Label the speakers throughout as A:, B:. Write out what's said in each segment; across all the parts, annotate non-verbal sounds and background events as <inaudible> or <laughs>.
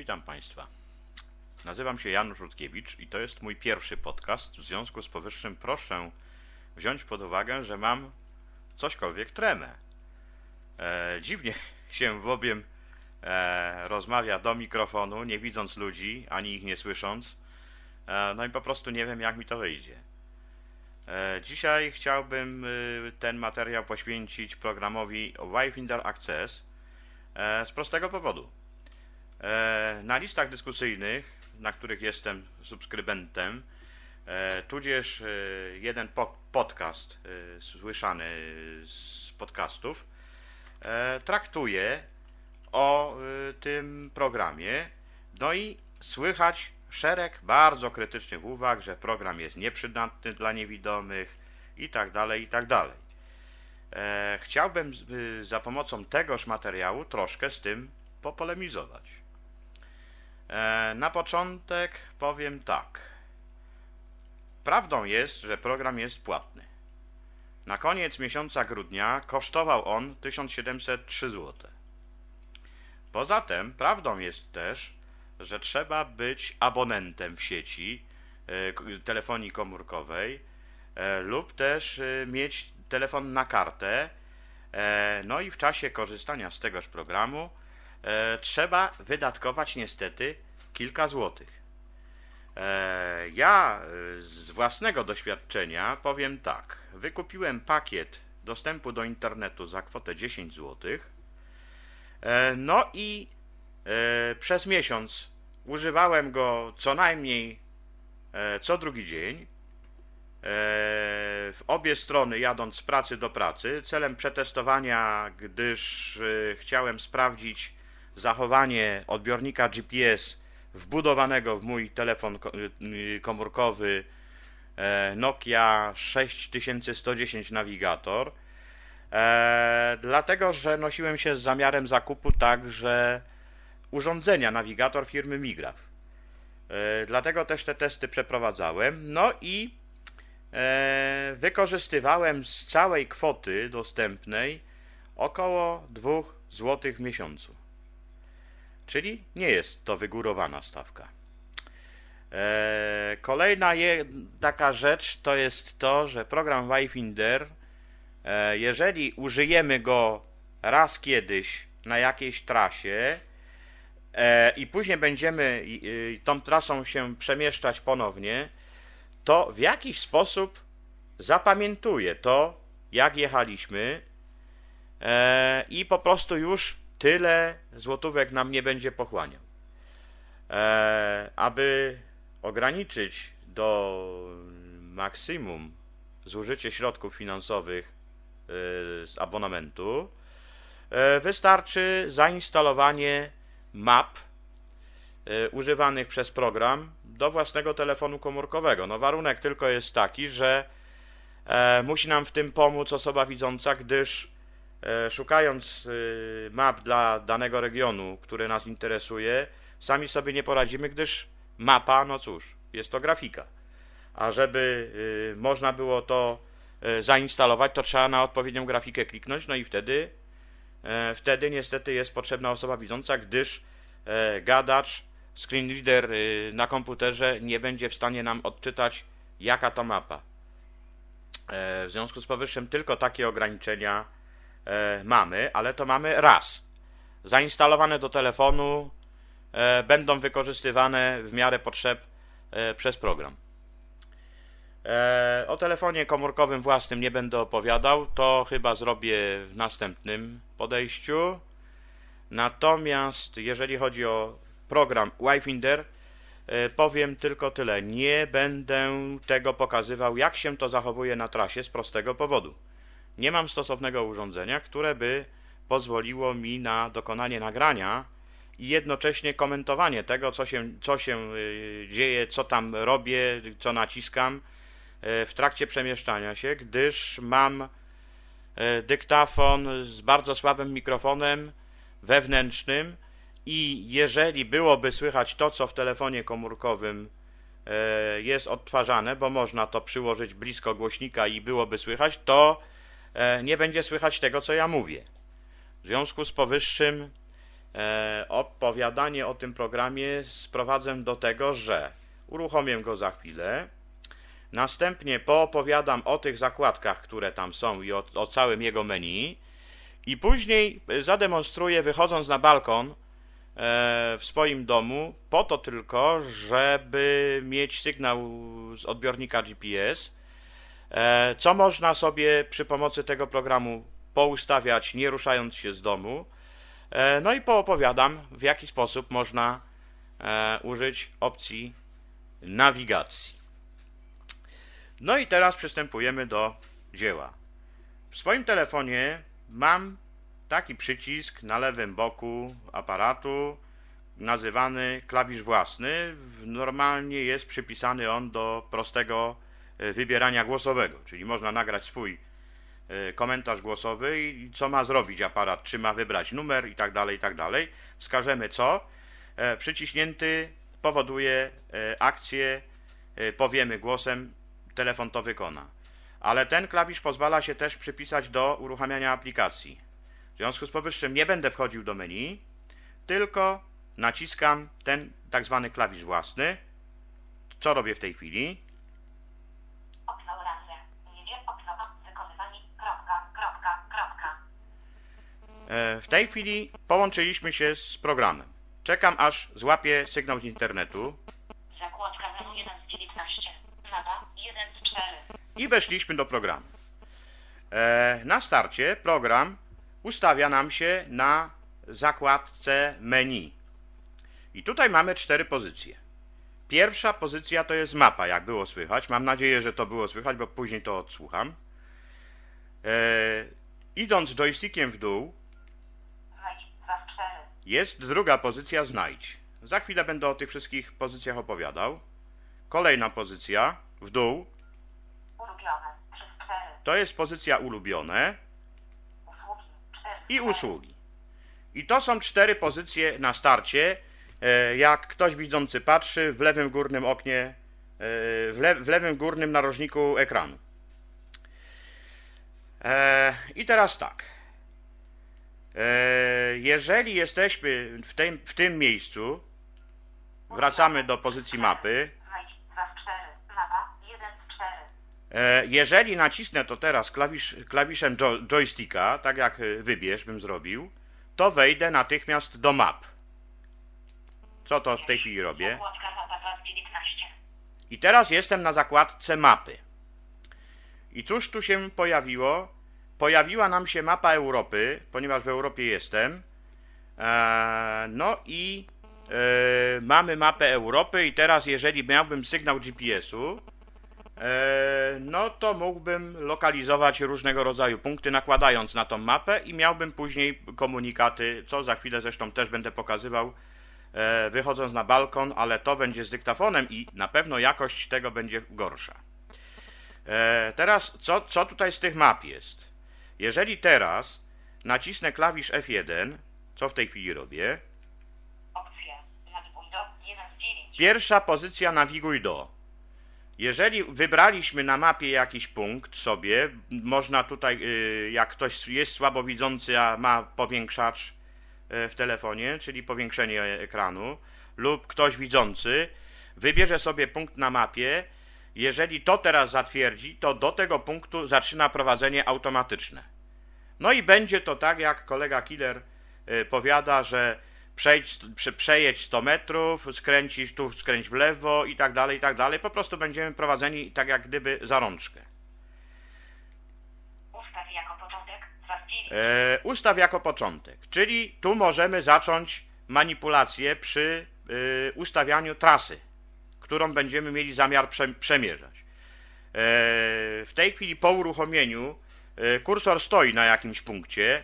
A: Witam Państwa. Nazywam się Janusz Rutkiewicz i to jest mój pierwszy podcast. W związku z powyższym proszę wziąć pod uwagę, że mam cośkolwiek tremę. E, dziwnie <laughs> się bowiem e, rozmawia do mikrofonu, nie widząc ludzi, ani ich nie słysząc. E, no i po prostu nie wiem, jak mi to wyjdzie. E, dzisiaj chciałbym y, ten materiał poświęcić programowi Wifinder Access e, z prostego powodu. E, Na listach dyskusyjnych, na których jestem subskrybentem, e, tudzież e, jeden po- podcast słyszany z podcastów, traktuje o tym programie. No i słychać szereg bardzo krytycznych uwag, że program jest nieprzydatny dla niewidomych i tak dalej, i tak dalej. Chciałbym y, za pomocą tegoż materiału troszkę z tym popolemizować. E, Na początek powiem tak. Prawdą jest, że program jest płatny. Na koniec miesiąca grudnia kosztował on 1703 zł. Poza tym, prawdą jest też, że trzeba być abonentem w sieci e, telefonii komórkowej e, lub też mieć telefon na kartę. No i w czasie korzystania z tegoż programu trzeba wydatkować niestety kilka złotych. E, Ja e, z własnego doświadczenia powiem tak. Wykupiłem pakiet dostępu do internetu za kwotę 10 złotych. E, No i e, przez miesiąc używałem go co najmniej e, co drugi dzień. E, W obie strony jadąc z pracy do pracy celem przetestowania, gdyż e, chciałem sprawdzić zachowanie odbiornika GPS wbudowanego w mój telefon y, komórkowy e, Nokia 6110 Navigator. E, dlatego, że nosiłem się z zamiarem zakupu także urządzenia nawigator firmy Migraf. E, dlatego też te testy przeprowadzałem. No i wykorzystywałem z całej kwoty dostępnej około 2 zł w miesiącu. Czyli nie jest to wygórowana stawka. E, Kolejna taka rzecz to jest to, że program Wifinder, e, jeżeli użyjemy go raz kiedyś na jakiejś trasie e, i później będziemy tą trasą się przemieszczać ponownie, to w jakiś sposób zapamiętuje to, jak jechaliśmy i po prostu już tyle złotówek nam nie będzie pochłaniał. E, aby ograniczyć do maksimum zużycie środków finansowych e, z abonamentu, e, wystarczy zainstalowanie map e, używanych przez program do własnego telefonu komórkowego. No warunek tylko jest taki, że musi nam w tym pomóc osoba widząca, gdyż szukając e, map dla danego regionu, który nas interesuje, sami sobie nie poradzimy, gdyż mapa, no cóż, jest to grafika. A żeby y, można było to y, zainstalować, to trzeba na odpowiednią grafikę kliknąć, no i wtedy, e, wtedy niestety jest potrzebna osoba widząca, gdyż e, gadacz, screen reader y, na komputerze nie będzie w stanie nam odczytać, jaka to mapa. E, W związku z powyższym tylko takie ograniczenia e, mamy, ale to mamy raz. Zainstalowane do telefonu e, będą wykorzystywane w miarę potrzeb e, przez program. E, O telefonie komórkowym własnym nie będę opowiadał, to chyba zrobię w następnym podejściu. Natomiast jeżeli chodzi o program Wifinder, e, powiem tylko tyle. Nie będę tego pokazywał, jak się to zachowuje na trasie z prostego powodu. Nie mam stosownego urządzenia, które by pozwoliło mi na dokonanie nagrania i jednocześnie komentowanie tego, co się, co się y, dzieje, co tam robię, co naciskam y, w trakcie przemieszczania się, gdyż mam y, dyktafon z bardzo słabym mikrofonem wewnętrznym i jeżeli byłoby słychać to, co w telefonie komórkowym jest odtwarzane, bo można to przyłożyć blisko głośnika i byłoby słychać, to nie będzie słychać tego, co ja mówię. W związku z powyższym e, opowiadanie o tym programie sprowadzę do tego, że uruchomię go za chwilę. Następnie poopowiadam o tych zakładkach, które tam są i o, o całym jego menu. I później zademonstruję, wychodząc na balkon, E, w swoim domu, po to tylko, żeby mieć sygnał z odbiornika GPS, e, co można sobie przy pomocy tego programu poustawiać, nie ruszając się z domu. E, no i poopowiadam, w jaki sposób można użyć opcji nawigacji. No i teraz przystępujemy do dzieła. W swoim telefonie mam taki przycisk na lewym boku aparatu, nazywany klawisz własny, normalnie jest przypisany on do prostego e, wybierania głosowego, czyli można nagrać swój e, komentarz głosowy i co ma zrobić aparat, czy ma wybrać numer i tak dalej, i tak dalej. Wskażemy co. E, przyciśnięty powoduje akcję, powiemy głosem, telefon to wykona. Ale ten klawisz pozwala się też przypisać do uruchamiania aplikacji. W związku z powyższym nie będę wchodził do menu, tylko naciskam ten tak zwany klawisz własny. Co robię w tej chwili?
B: Okno oranże. Nie okno wykonywanie. Kropka, kropka, kropka.
A: E, w tej chwili połączyliśmy się z programem. Czekam aż złapię sygnał z internetu.
B: Zakładka menu 1 z 19. Mapa 1 z 4.
A: I weszliśmy do programu. E, na starcie program ustawia nam się na zakładce menu. I tutaj mamy cztery pozycje. Pierwsza pozycja to jest mapa, jak było słychać. Mam nadzieję, że to było słychać, bo później to odsłucham. E, idąc joystickiem w dół, jest druga pozycja znajdź. Za chwilę będę o tych wszystkich pozycjach opowiadał. Kolejna pozycja w dół.
B: Ulubione.
A: To jest pozycja ulubione i usługi. I to są cztery pozycje na starcie. E, jak ktoś widzący patrzy w lewym górnym oknie, e, w, le w lewym górnym narożniku ekranu. E, I teraz tak. Jeżeli jesteśmy w tym, w tym miejscu, wracamy do pozycji mapy. E, jeżeli nacisnę to teraz klawisz, klawiszem jo, joysticka, tak jak e, wybierz bym zrobił, to wejdę natychmiast do map. Co to w tej chwili robię? I teraz jestem na zakładce mapy. I cóż tu się pojawiło? Pojawiła nam się mapa Europy, ponieważ w Europie jestem. E, no i mamy mapę Europy i teraz jeżeli miałbym sygnał GPS-u, E, no to mógłbym lokalizować różnego rodzaju punkty, nakładając na tą mapę i miałbym później komunikaty, co za chwilę zresztą też będę pokazywał, e, wychodząc na balkon, ale to będzie z dyktafonem i na pewno jakość tego będzie gorsza. E, teraz, co, co tutaj z tych map jest? Jeżeli teraz nacisnę klawisz F1, co w tej chwili robię? Pierwsza pozycja nawiguj do. Jeżeli wybraliśmy na mapie jakiś punkt sobie, można tutaj, y, jak ktoś jest słabowidzący, a ma powiększacz y, w telefonie, czyli powiększenie ekranu, lub ktoś widzący, wybierze sobie punkt na mapie. Jeżeli to teraz zatwierdzi, to do tego punktu zaczyna prowadzenie automatyczne. No i będzie to tak, jak kolega Killer y, powiada, że przejdź, przejedź 100 metrów, skręcisz tu, skręć w lewo i tak dalej, i tak dalej. Po prostu będziemy prowadzeni tak jak gdyby za rączkę.
B: Ustaw jako początek,
A: e, ustaw jako początek, czyli tu możemy zacząć manipulację przy y, ustawianiu trasy, którą będziemy mieli zamiar prze, przemierzać. E, w tej chwili po uruchomieniu y, kursor stoi na jakimś punkcie,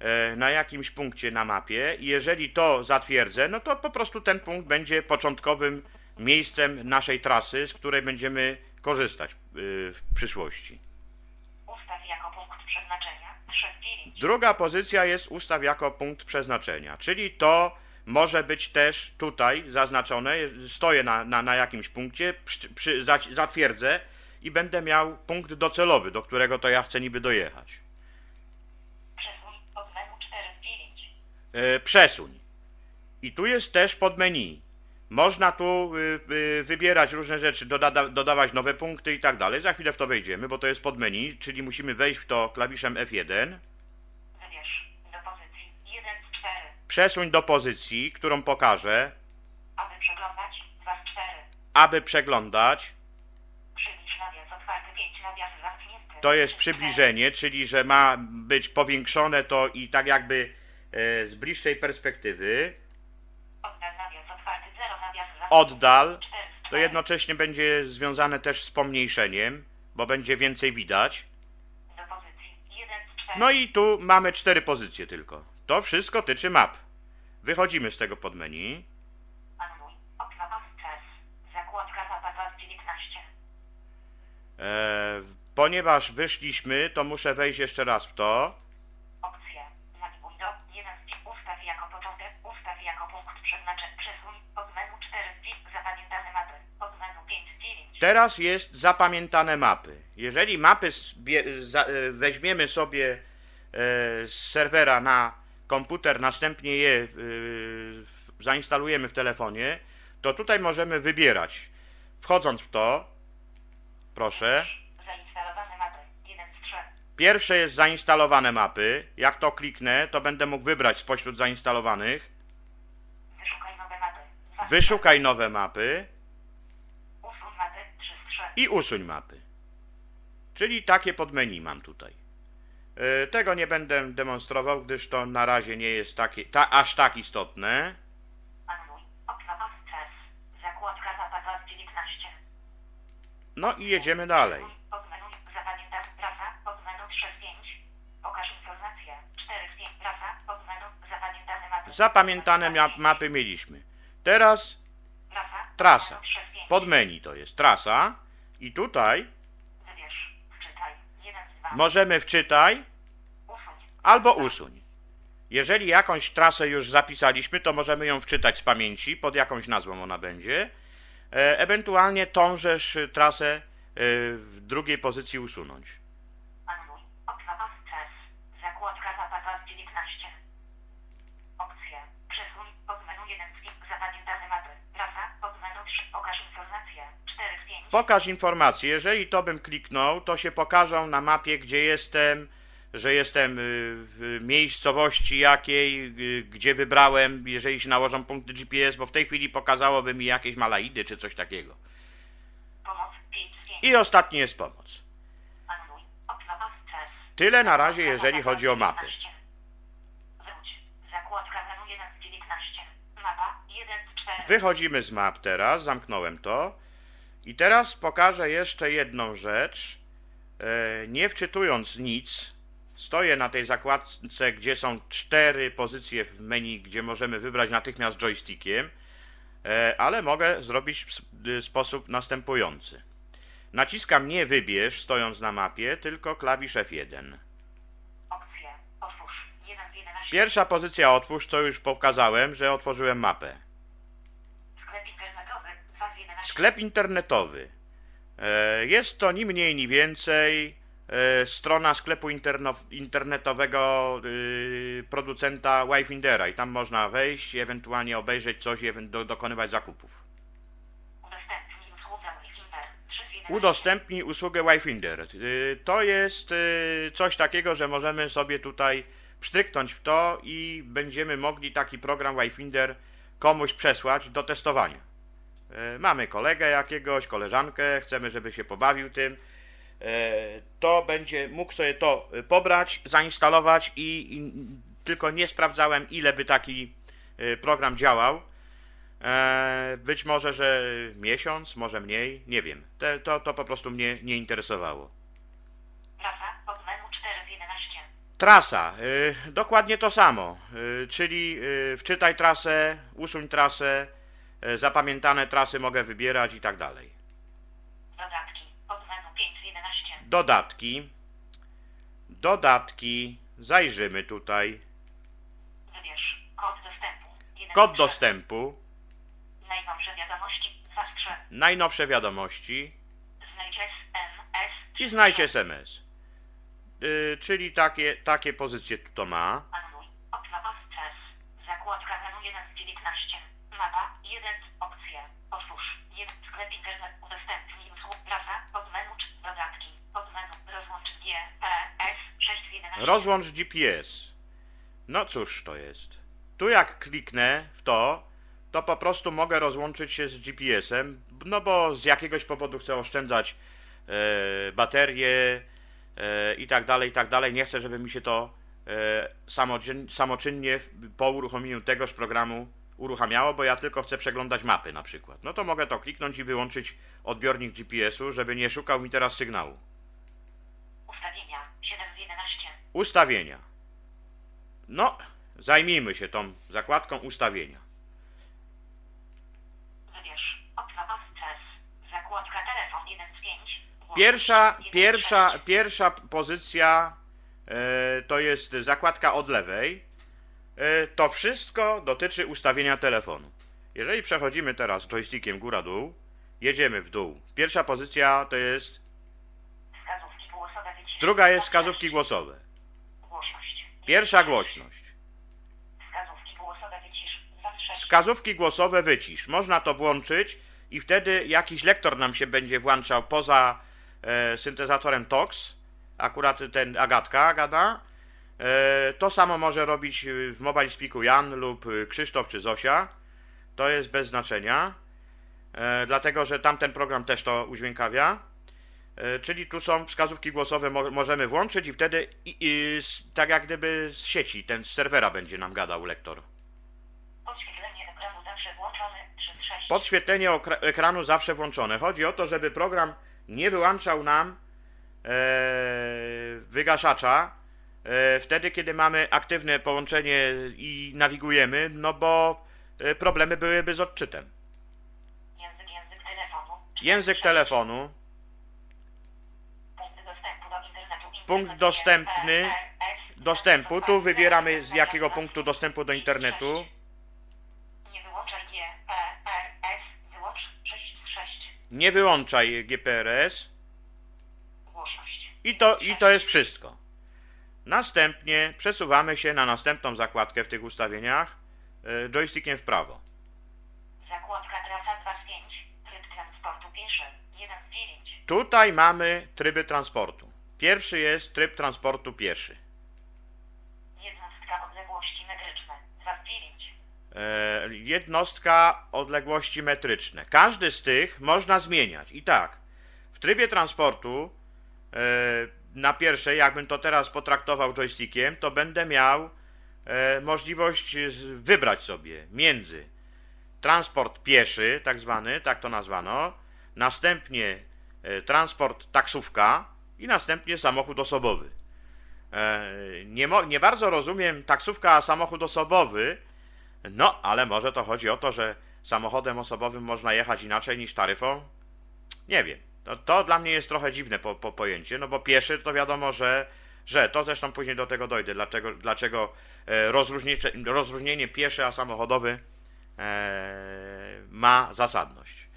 A: E, na jakimś punkcie na mapie i jeżeli to zatwierdzę, no to po prostu ten punkt będzie początkowym miejscem naszej trasy, z której będziemy korzystać e, w przyszłości.
B: Ustaw jako punkt przeznaczenia.
A: Druga pozycja jest ustaw jako punkt przeznaczenia, czyli to może być też tutaj zaznaczone, stoję na, na, na jakimś punkcie, przy, przy, zatwierdzę i będę miał punkt docelowy, do którego to ja chcę niby dojechać. e, przesuń. I tu jest też pod menu. Można tu y, y, wybierać różne rzeczy, doda dodawać nowe punkty i tak dalej. Za chwilę w to wejdziemy, bo to jest pod menu, czyli musimy wejść w to klawiszem F1.
B: Wybierz do pozycji 1 z 4.
A: Przesuń do pozycji, którą pokażę,
B: Aby przeglądać 2 z 4.
A: aby przeglądać.
B: Przybliż nawias otwarty 5 nawias zamknięty.
A: To jest
B: 3 z 4.
A: przybliżenie, czyli że ma być powiększone to i tak jakby e, z bliższej perspektywy.
B: Oddal nawias otwarty 0 nawias zamknięty.
A: Oddal
B: 4 z 4.
A: to jednocześnie będzie związane też z pomniejszeniem, bo będzie więcej widać.
B: Do pozycji 1 z 4.
A: No i tu mamy cztery pozycje tylko. To wszystko tyczy map. Wychodzimy z tego podmenu.
B: Anuluj. Okno Access. Zakładka mapa 219.
A: E, ponieważ wyszliśmy, to muszę wejść jeszcze raz w to.
B: Opcje. Nawiguj do 1 z 5. Ustaw jako początek. Ustaw jako punkt przeznaczeń. Przesuń. Pod menu 4 z 5. Zapamiętane mapy. Pod menu 5 z 9.
A: Teraz jest zapamiętane mapy. Jeżeli mapy zbie- za- e, weźmiemy sobie e, z serwera na komputer, następnie je e, zainstalujemy w telefonie, to tutaj możemy wybierać. Wchodząc w to, proszę,
B: Zainstalowane mapy. 1 z 3.
A: pierwsze jest zainstalowane mapy. Jak to kliknę, to będę mógł wybrać spośród zainstalowanych.
B: Wyszukaj nowe mapy. 2 z
A: Wyszukaj nowe mapy
B: 3. Usuń mapy. 3 z 3.
A: i usuń mapy. Czyli takie podmenu mam tutaj. E, Tego nie będę demonstrował, gdyż to na razie nie jest takie, ta, aż tak istotne.
B: Anuluj. Okno Access. Zakładka mapa 219.
A: No i jedziemy dalej.
B: Pod menu zapamiętać trasa. Pod menu 3 z 5. Pokaż informacje. 4 z 5. Trasa. Pod menu zapamiętane mapy.
A: Mieliśmy. Teraz
B: Trasa. Pod menu 3 z 5.
A: pod menu to jest trasa i tutaj
B: Wybierz. Wczytaj. 1 z 2.
A: możemy wczytaj. Albo usuń. Jeżeli jakąś trasę już zapisaliśmy, to możemy ją wczytać z pamięci, pod jakąś nazwą ona będzie. E, ewentualnie tążesz trasę y, w drugiej pozycji usunąć.
B: Anuluj. Okno Access. Zakładka mapa 219. Opcje. Przesuń. Pod menu 1 z 5. Zapamiętane mapy. Trasa. Pod menu 3. Pokaż informacje. 4 z 5.
A: Pokaż informacje. Jeżeli to bym kliknął, to się pokażą na mapie, gdzie jestem, że jestem y, w miejscowości jakiej, y, gdzie wybrałem, jeżeli się nałożą punkty GPS, bo w tej chwili pokazałoby mi jakieś Malaidy czy coś takiego.
B: Pomoc 5 z 5.
A: I ostatni jest pomoc. Tyle na razie, jeżeli chodzi o mapy.
B: Wróć. Zakładka menu 1 z 19. Mapa 1 z 4.
A: Wychodzimy z map teraz, zamknąłem to. I teraz pokażę jeszcze jedną rzecz. E, nie wczytując nic, stoję na tej zakładce, gdzie są cztery pozycje w menu, gdzie możemy wybrać natychmiast joystickiem, e, ale mogę zrobić w y, sposób następujący. Naciskam nie wybierz, stojąc na mapie, tylko klawisz F1.
B: Opcje. Otwórz. 1 z 11.
A: Pierwsza pozycja otwórz, co już pokazałem, że otworzyłem mapę.
B: Sklep internetowy 2 z 11.
A: Sklep internetowy. E, Jest to ni mniej, ni więcej strona sklepu interno- internetowego y, producenta Wayfindera i tam można wejść, ewentualnie obejrzeć coś i do, dokonywać zakupów.
B: Udostępnij usługę Wi-Fi 3 z 11.
A: Udostępnij usługę Wayfinder. Y, To jest y, coś takiego, że możemy sobie tutaj pstryknąć w to i będziemy mogli taki program Wayfinder komuś przesłać do testowania. E, Mamy kolegę jakiegoś, koleżankę, chcemy, żeby się pobawił tym. E, To będzie mógł sobie to pobrać, zainstalować i, i tylko nie sprawdzałem, ile by taki e, program działał. E, Być może, że miesiąc, może mniej, nie wiem. Te, to, to po prostu mnie nie interesowało.
B: Trasa. Pod menu 4 z 11.
A: Trasa, dokładnie to samo, czyli wczytaj trasę, usuń trasę, zapamiętane trasy mogę wybierać i tak dalej.
B: Dodatki. Pod menu 5 z 11.
A: Dodatki, dodatki, zajrzymy tutaj,
B: Wybierz. Kod dostępu. 1
A: kod
B: z 3.
A: dostępu,
B: Najnowsze wiadomości. 2 z 3.
A: najnowsze wiadomości
B: Znajdź SMS.
A: i znajdź SMS. Y, Czyli takie, takie pozycje tu to ma.
B: Anuluj. Okno Access. 19. Mapa 1. Opcje. Otwórz. 1. Sklep internet. Udostępnij usług. Prasa. Od menu. czy Dodatki. Od menu. Rozłącz G. P. S. 6 z 11.
A: Rozłącz GPS. No cóż to jest. Tu jak kliknę w to, to po prostu mogę rozłączyć się z GPS-em, no bo z jakiegoś powodu chcę oszczędzać e, baterie e, i tak dalej, i tak dalej. Nie chcę, żeby mi się to e, samoczyn, samoczynnie po uruchomieniu tegoż programu uruchamiało, bo ja tylko chcę przeglądać mapy na przykład. No to mogę to kliknąć i wyłączyć odbiornik GPS-u, żeby nie szukał mi teraz sygnału.
B: Ustawienia. 7 z 11.
A: Ustawienia. No, zajmijmy się tą zakładką ustawienia.
B: Wybierz. Okno Access. Zakładka telefon 1 z 5.
A: Pierwsza,
B: 1 z
A: pierwsza,
B: 6.
A: pierwsza pozycja e, to jest zakładka od lewej. E, to wszystko dotyczy ustawienia telefonu. Jeżeli przechodzimy teraz joystickiem góra-dół, jedziemy w dół. Pierwsza pozycja to jest, druga jest wskazówki głosowe. Pierwsza głośność.
B: Wskazówki głosowe wycisz.
A: Wskazówki głosowe wycisz. Można to włączyć i wtedy jakiś lektor nam się będzie włączał poza e, syntezatorem TOX. Akurat ten Agatka gada. E, to samo może robić w Mobile Speaku Jan lub y, Krzysztof czy Zosia. To jest bez znaczenia. E, dlatego, że tamten program też to udźwiękawia. E, czyli tu są wskazówki głosowe, mo możemy włączyć i wtedy i, i, tak jak gdyby z sieci, ten z serwera będzie nam gadał lektor.
B: Podświetlenie ekranu zawsze włączone. 3 z 6.
A: Podświetlenie ekranu zawsze włączone. Chodzi o to, żeby program nie wyłączał nam e, wygaszacza e, wtedy, kiedy mamy aktywne połączenie i nawigujemy, no bo e, problemy byłyby z odczytem.
B: Język, język telefonu.
A: Język
B: 46.
A: telefonu,
B: Punkt dostępu do internetu.
A: Punkt dostępny, dostępu. Tu wybieramy z jakiego punktu dostępu do internetu.
B: Nie wyłączaj G, P, R, S. Wyłącz 6 z 6.
A: Nie wyłączaj GPRS. I to, I to jest wszystko. Następnie przesuwamy się na następną zakładkę w tych ustawieniach e, joystickiem w prawo.
B: Zakładka trasa 2 z 5. Tryb transportu pieszy. 1 z 9.
A: Tutaj mamy tryby transportu. Pierwszy jest tryb transportu pieszy.
B: Jednostka odległości metryczne. 2 z 9.
A: E, jednostka odległości metryczne. Każdy z tych można zmieniać. I tak, w trybie transportu e, na pierwszej, jakbym to teraz potraktował joystickiem, to będę miał e, możliwość wybrać sobie między transport pieszy, tak zwany, tak to nazwano, następnie e, transport taksówka i następnie samochód osobowy. E, Nie, nie bardzo rozumiem taksówka, a samochód osobowy, no, ale może to chodzi o to, że samochodem osobowym można jechać inaczej niż taryfą? Nie wiem. To, to dla mnie jest trochę dziwne po, po pojęcie, no bo pieszy to wiadomo, że, że to zresztą później do tego dojdę, dlaczego, dlaczego e, rozróżnienie, pieszy a samochodowy e, ma zasadność.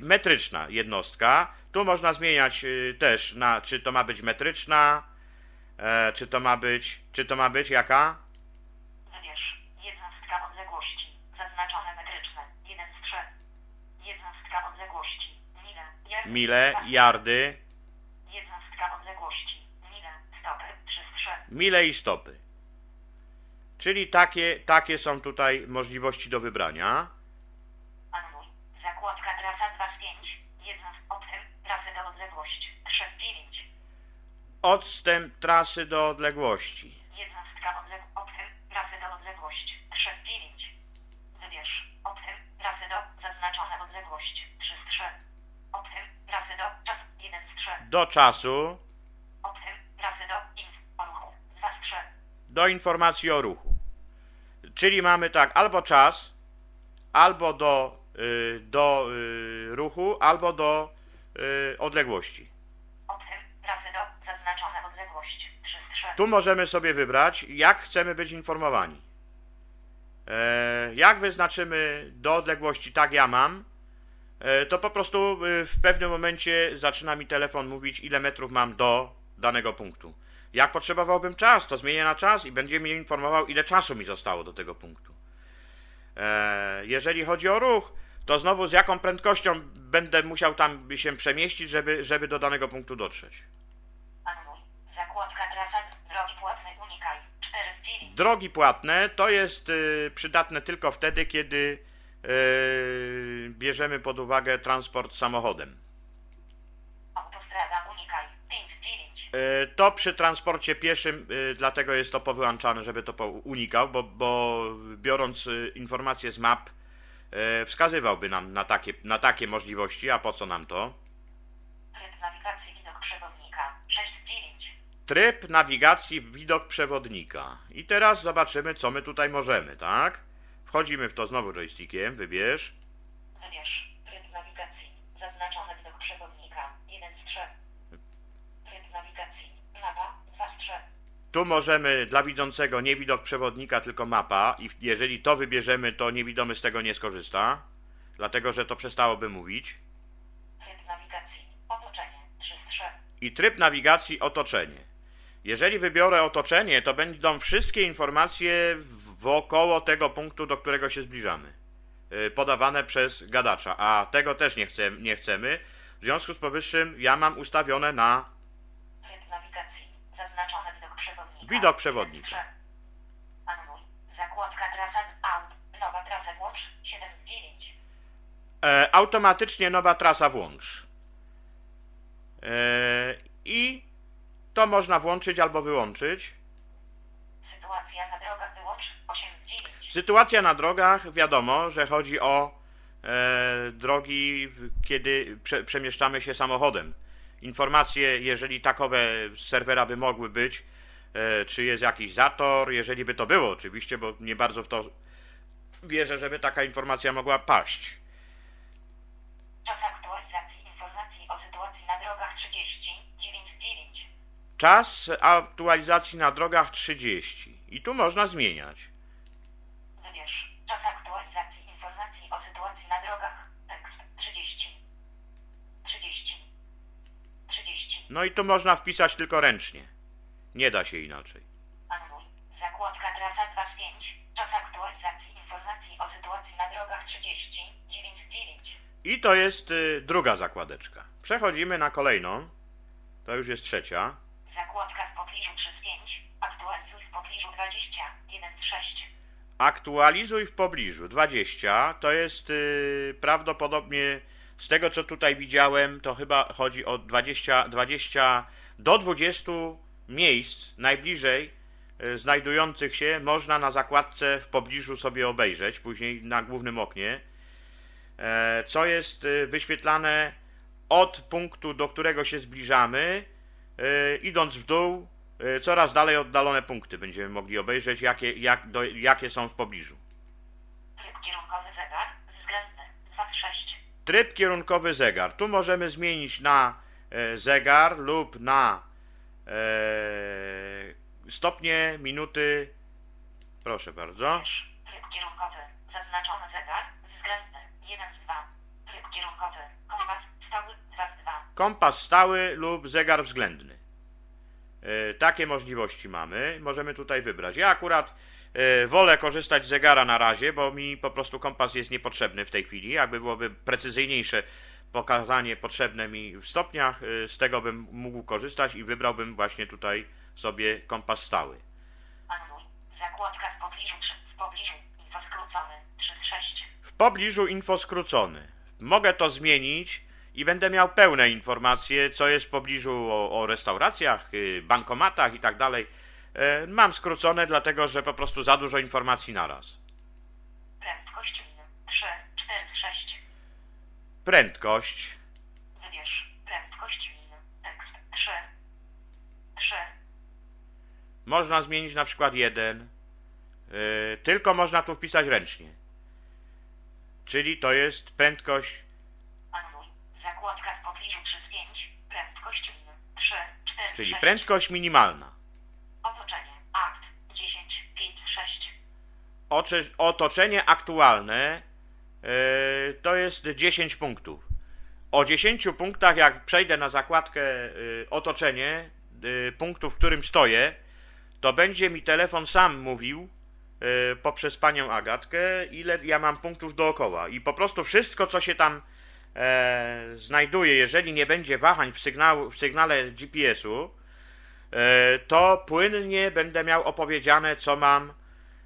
A: Metryczna jednostka. Tu można zmieniać e, też na, czy to ma być metryczna, e, czy to ma być, czy to ma być jaka?
B: Wybierz. Jednostka odległości. Zaznaczone metryczne. 1 z 3. Jednostka odległości. Mile. Jardy.
A: Mile, yardy,
B: Jednostka odległości. Mile. Stopy. 3 z 3.
A: mile i stopy. Czyli takie, takie są tutaj możliwości do wybrania.
B: Anuluj. Zakładka trasa 2 z 5. Jednost optym. Trasy do odległość. 3 z 9.
A: Odstęp trasy do odległości.
B: Jednostka odleg... optym. Trasy do odległość. 3 z 9. Wybierz. Optym. Trasy do... Zaznaczone odległość. 3 z 3. Optym. Trasy do... Czas. 1 z 3.
A: Do czasu,
B: Optym. Trasy do... O ruchu. 2 z 3.
A: do informacji o ruchu. Czyli mamy tak, albo czas, albo do, y, do y, ruchu, albo do y, odległości.
B: Optym. Trasy do... Zaznaczone odległość. 3 z 3.
A: Tu możemy sobie wybrać, jak chcemy być informowani. E, jak wyznaczymy do odległości, tak ja mam, e, to po prostu y, w pewnym momencie zaczyna mi telefon mówić, ile metrów mam do danego punktu. Jak potrzebowałbym czas, to zmienię na czas i będzie mnie informował, ile czasu mi zostało do tego punktu. E, jeżeli chodzi o ruch, to znowu z jaką prędkością będę musiał tam się przemieścić, żeby, żeby do danego punktu dotrzeć.
B: Zakładka trasa. Drogi płatne unikaj. 4 z 9.
A: Drogi płatne to jest y, przydatne tylko wtedy, kiedy y, bierzemy pod uwagę transport samochodem.
B: Autostrada unikaj. 5 z 9.
A: Y, To przy transporcie pieszym, dlatego jest to powyłączane, żeby to unikał, bo, bo biorąc informacje z map, wskazywałby nam na takie, na takie możliwości, a po co nam to?
B: Tryb nawigacji widok przewodnika. 6 z 9.
A: Tryb nawigacji widok przewodnika. I teraz zobaczymy, co my tutaj możemy, tak? Wchodzimy w to znowu joystickiem, wybierz.
B: Wybierz. Tryb nawigacji. Zaznaczony widok przewodnika. 1 z 3. Tryb nawigacji. Mapa. 2 z 3.
A: Tu możemy dla widzącego nie widok przewodnika, tylko mapa i jeżeli to wybierzemy, to niewidomy z tego nie skorzysta, dlatego że to przestałoby mówić.
B: Tryb nawigacji. Otoczenie. 3 z 3.
A: I tryb nawigacji otoczenie. Jeżeli wybiorę otoczenie, to będą wszystkie informacje wokoło tego punktu, do którego się zbliżamy, y, podawane przez gadacza, a tego też nie, chcemy, nie chcemy. W związku z powyższym ja mam ustawione na
B: Tryb nawigacji. Zaznaczony widok przewodnika.
A: Widok przewodnika.
B: 3. Anuluj. Zakładka trasa aut. Nowa trasa włącz. 7 z 9.
A: e, automatycznie nowa trasa włącz. E, I to można włączyć albo wyłączyć.
B: Sytuacja na drogach wyłącz. 8 z 9.
A: Sytuacja na drogach, wiadomo, że chodzi o e, drogi, kiedy prze, przemieszczamy się samochodem. Informacje, jeżeli takowe z serwera by mogły być, e, czy jest jakiś zator, jeżeli by to było oczywiście, bo nie bardzo w to wierzę, żeby taka informacja mogła paść.
B: Czas aktualizacji informacji o sytuacji na drogach 30. 9 z 9.
A: Czas aktualizacji na drogach 30. I tu można zmieniać.
B: Wybierz. Czas aktualizacji informacji o sytuacji na drogach. Tekst 30. 30. 30.
A: No i tu można wpisać tylko ręcznie. Nie da się inaczej.
B: Anuluj. Zakładka trasa 2 z 5. Czas aktualizacji informacji o sytuacji na drogach 30. 9 z 9.
A: I to jest y, druga zakładeczka. Przechodzimy na kolejną. To już jest trzecia.
B: Zakładka w pobliżu 3 z 5. Aktualizuj w pobliżu 20. 1 z 6.
A: Aktualizuj w pobliżu 20. To jest y, prawdopodobnie z tego co tutaj widziałem, to chyba chodzi o 20, 20 do 20 miejsc najbliżej y, znajdujących się można na zakładce w pobliżu sobie obejrzeć, później na głównym oknie. E, co jest y, wyświetlane od punktu, do którego się zbliżamy, y, idąc w dół, coraz dalej oddalone punkty będziemy mogli obejrzeć, jakie, jak, do, jakie są w pobliżu.
B: Tryb kierunkowy zegar. Względny. 2 z 6.
A: Tryb kierunkowy zegar. Tu możemy zmienić na e, zegar lub na e, stopnie, minuty. Proszę bardzo.
B: Tryb kierunkowy. Zaznaczony zegar. Względny. 1 z 2. Tryb kierunkowy. Kompas. Stały. 2 z 2.
A: Kompas stały lub zegar względny. E, Takie możliwości mamy. Możemy tutaj wybrać. Ja akurat e, wolę korzystać z zegara na razie, bo mi po prostu kompas jest niepotrzebny w tej chwili. Jakby byłoby precyzyjniejsze pokazanie potrzebne mi w stopniach, e, z tego bym mógł korzystać i wybrałbym właśnie tutaj sobie kompas stały.
B: Anuluj. Zakładka w pobliżu 3. W pobliżu. Info skrócony. 3 z 6.
A: W pobliżu info skrócony. Mogę to zmienić i będę miał pełne informacje, co jest w pobliżu o, o restauracjach, y, bankomatach i tak dalej. E, Mam skrócone, dlatego że po prostu za dużo informacji naraz.
B: Prędkość min. 3. 4 z 6.
A: Prędkość.
B: Wybierz. Prędkość. Tekst. 3. 3.
A: Można zmienić na przykład jeden. Y, Tylko można tu wpisać ręcznie. Czyli to jest prędkość
B: Anuluj. Zakładka w pobliżu 3 z 5. Prędkość min. 3. 4 z
A: czyli
B: 6.
A: prędkość minimalna.
B: Otoczenie. Akt. 10. 5 z 6.
A: Ocze- otoczenie aktualne yy, to jest 10 punktów. O 10 punktach, jak przejdę na zakładkę yy, otoczenie yy, punktu, w którym stoję, to będzie mi telefon sam mówił, y, poprzez panią Agatkę, ile ja mam punktów dookoła. I po prostu wszystko, co się tam e, znajduje, jeżeli nie będzie wahań w, sygnału, w sygnale GPS-u, e, to płynnie będę miał opowiedziane, co mam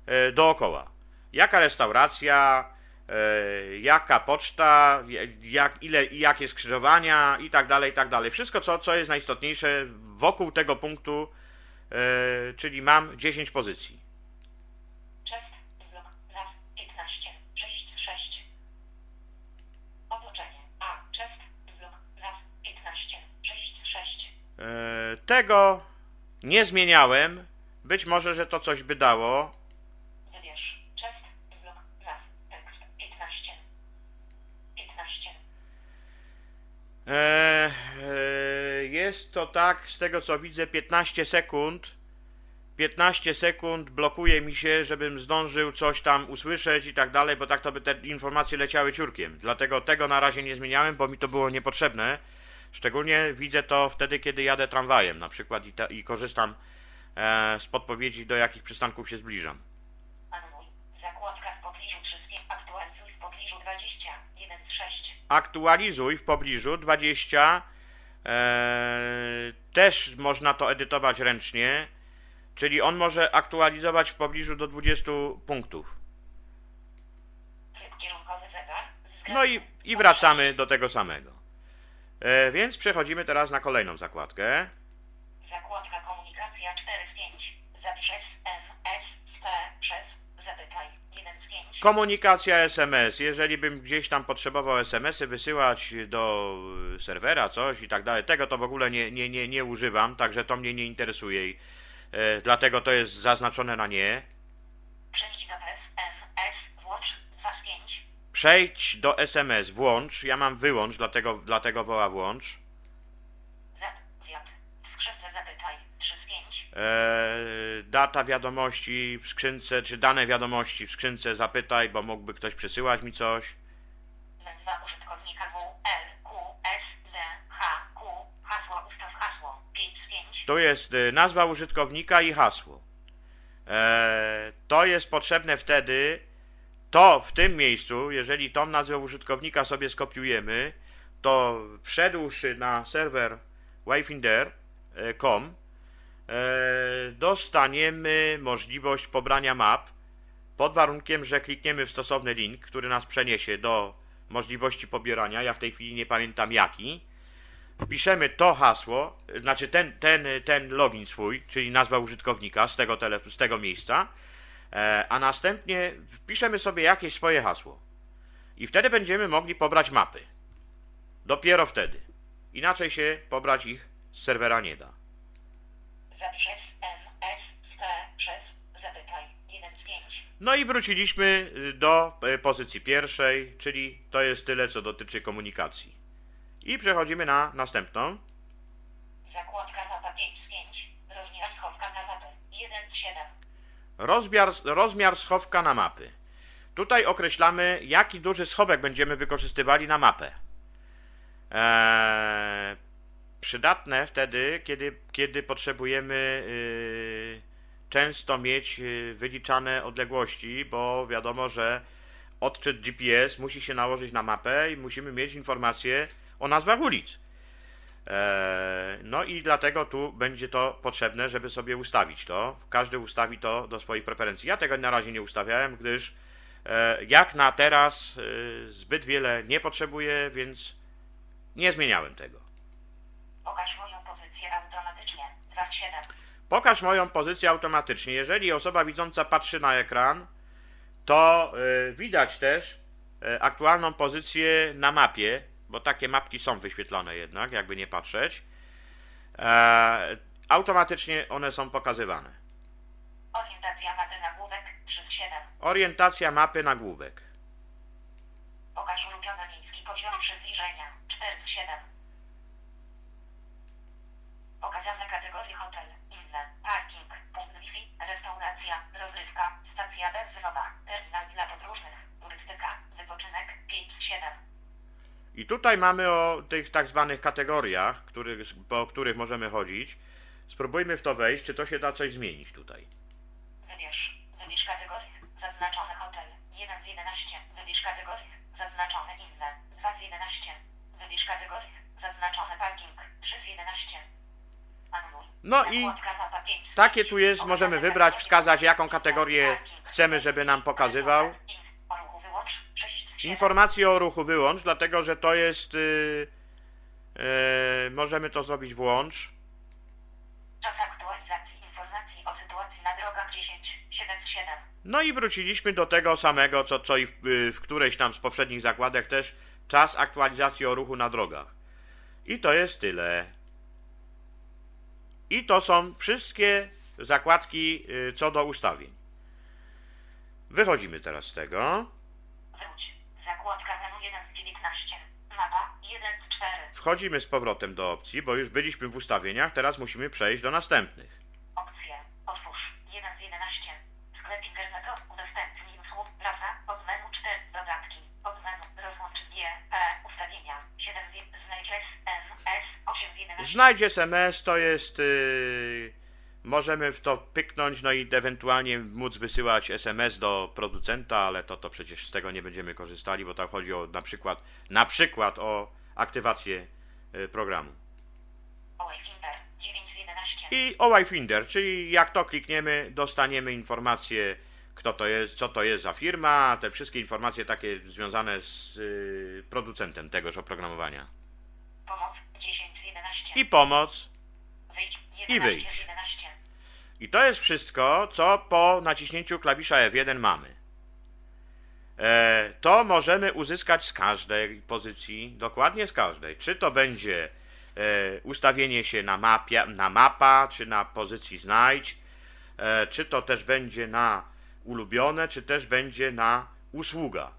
A: e, dookoła. Jaka restauracja, e, jaka poczta, jak, ile, jakie skrzyżowania i tak dalej, i tak dalej. Wszystko, co, co jest najistotniejsze wokół tego punktu, e, czyli mam 10 pozycji.
B: Chest, blok, raz, 15, 6, 6. Otoczenie. A, chest, blok, raz, 15, 6, 6.
A: E, Tego nie zmieniałem. Być może, że to coś by dało.
B: Wybierz. Chest, blok, raz, tekst, 15. 15.
A: E, e, Jest to tak, z tego co widzę, 15 sekund. 15 sekund blokuje mi się, żebym zdążył coś tam usłyszeć i tak dalej, bo tak to by te informacje leciały ciurkiem. Dlatego tego na razie nie zmieniałem, bo mi to było niepotrzebne. Szczególnie widzę to wtedy, kiedy jadę tramwajem na przykład i, ta, i korzystam e, z podpowiedzi, do jakich przystanków się zbliżam.
B: Anuluj. Zakładka w pobliżu 3 z 5. Aktualizuj w pobliżu 20. 1 z 6.
A: aktualizuj w pobliżu 20. E, też można to edytować ręcznie, czyli on może aktualizować w pobliżu do 20 punktów. No i, i wracamy do tego samego. E, więc przechodzimy teraz na kolejną zakładkę.
B: Zakładka komunikacja 4 z 5. Zapisz S, M, S, P, przez, zapytaj. 1 z 5.
A: Komunikacja SMS. Jeżeli bym gdzieś tam potrzebował SMS-y wysyłać do y, serwera, coś i tak dalej, tego to w ogóle nie, nie, nie, nie używam, także to mnie nie interesuje i e, dlatego to jest zaznaczone na nie.
B: Przejdź do S, M, S, włącz 2 z 5.
A: Przejdź do SMS, włącz. Ja mam wyłącz, dlatego, dlatego woła włącz.
B: Zap, wiat. W skrzynce zapytaj. 3 z 5.
A: Eee, data wiadomości w skrzynce, czy dane wiadomości w skrzynce zapytaj, bo mógłby ktoś przesyłać mi coś.
B: Nazwa użytkownika W, L, Q, S, Z, H, Q. Hasło ustaw hasło. 5 z 5.
A: Tu jest y, nazwa użytkownika i hasło. Eee, to jest potrzebne wtedy, to w tym miejscu, jeżeli tą nazwę użytkownika sobie skopiujemy, to przedłszy na serwer wayfinder.com e, dostaniemy możliwość pobrania map pod warunkiem, że klikniemy w stosowny link, który nas przeniesie do możliwości pobierania. Ja w tej chwili nie pamiętam jaki. Wpiszemy to hasło, znaczy ten, ten, ten login swój, czyli nazwa użytkownika z tego, tele, z tego miejsca, a następnie wpiszemy sobie jakieś swoje hasło. I wtedy będziemy mogli pobrać mapy. Dopiero wtedy. Inaczej się pobrać ich z serwera nie da.
B: Zapisz S, M, S, P, przez, zapytaj. 1 z 5.
A: No i wróciliśmy y, do y, pozycji pierwszej, czyli to jest tyle, co dotyczy komunikacji. I przechodzimy na następną.
B: Zakładka mapa 5 z 5. Rozmiar schowka na mapę. 1 z 7.
A: Rozmiar, rozmiar schowka na mapy. Tutaj określamy, jaki duży schowek będziemy wykorzystywali na mapę. Eee, przydatne wtedy, kiedy, kiedy potrzebujemy yy, często mieć yy, wyliczane odległości, bo wiadomo, że odczyt GPS musi się nałożyć na mapę i musimy mieć informacje o nazwach ulic. Eee, No i dlatego tu będzie to potrzebne, żeby sobie ustawić to. Każdy ustawi to do swoich preferencji. Ja tego na razie nie ustawiałem, gdyż e, jak na teraz e, zbyt wiele nie potrzebuję, więc nie zmieniałem tego.
B: Pokaż moją pozycję automatycznie. 2 z 7.
A: Pokaż moją pozycję automatycznie. Jeżeli osoba widząca patrzy na ekran, to e, widać też e, aktualną pozycję na mapie, bo takie mapki są wyświetlone jednak, jakby nie patrzeć. E, automatycznie one są pokazywane.
B: Orientacja mapy nagłówek. 3 z 7.
A: Orientacja mapy nagłówek.
B: Pokaż ulubiony miejski poziom przybliżenia. 4 z 7. Pokazane kategorie hotel, inne, parking, punkt Wi-Fi, restauracja, rozrywka, stacja benzynowa,
A: I tutaj mamy o tych tak zwanych kategoriach, których, po których możemy chodzić. Spróbujmy w to wejść, czy to się da coś zmienić tutaj.
B: Wybierz, wybierz kategorie,
A: zaznaczone hotel,
B: 1 z 11, wybierz kategorie, zaznaczone inne, 2 z
A: 11,
B: wybierz kategorie, zaznaczone parking, 3 z 11. Anuluj.
A: No i takie tu jest, możemy wybrać, wskazać jaką kategorię chcemy, żeby nam pokazywał. Informacje o ruchu wyłącz, dlatego że to jest. Yy, yy, możemy to zrobić włącz.
B: Czas aktualizacji informacji o sytuacji na drogach 10 7 z 7.
A: No i wróciliśmy do tego samego, co, co i w, y, w którejś tam z poprzednich zakładek też. Czas aktualizacji o ruchu na drogach. I to jest tyle. I to są wszystkie zakładki y, co do ustawień. Wychodzimy teraz z tego.
B: Wróć. Zakładka menu 1 z 19. Mapa 1 z 4.
A: Wchodzimy z powrotem do opcji, bo już byliśmy w ustawieniach, teraz musimy przejść do następnych.
B: Opcje. Otwórz. 1 z 11. Sklep internetowy. Udostępnij usług. Prasa. Od menu 4. Dodatki. Od menu. Rozłącz G. P. Ustawienia. 7 z 1. Znajdź S. N. S. 8 z 11.
A: Znajdź SMS, to jest. Yy, możemy w to pyknąć, no i ewentualnie móc wysyłać SMS do producenta, ale to, to przecież z tego nie będziemy korzystali, bo tam chodzi o na przykład, na przykład o aktywację yy, programu.
B: Olej Finder. 9 z 11.
A: I OI Finder, czyli jak to klikniemy, dostaniemy informację, kto to jest, co to jest za firma, te wszystkie informacje takie związane z yy, producentem tegoż oprogramowania.
B: Pomoc. 10 z 11.
A: I pomoc.
B: Wyjdź.
A: i
B: 11
A: wyjdź.
B: z 11.
A: I to jest wszystko, co po naciśnięciu klawisza F1 mamy. E, to możemy uzyskać z każdej pozycji, dokładnie z każdej. Czy to będzie e, ustawienie się na, mapie, na mapa, czy na pozycji znajdź, e, czy to też będzie na ulubione, czy też będzie na usługa.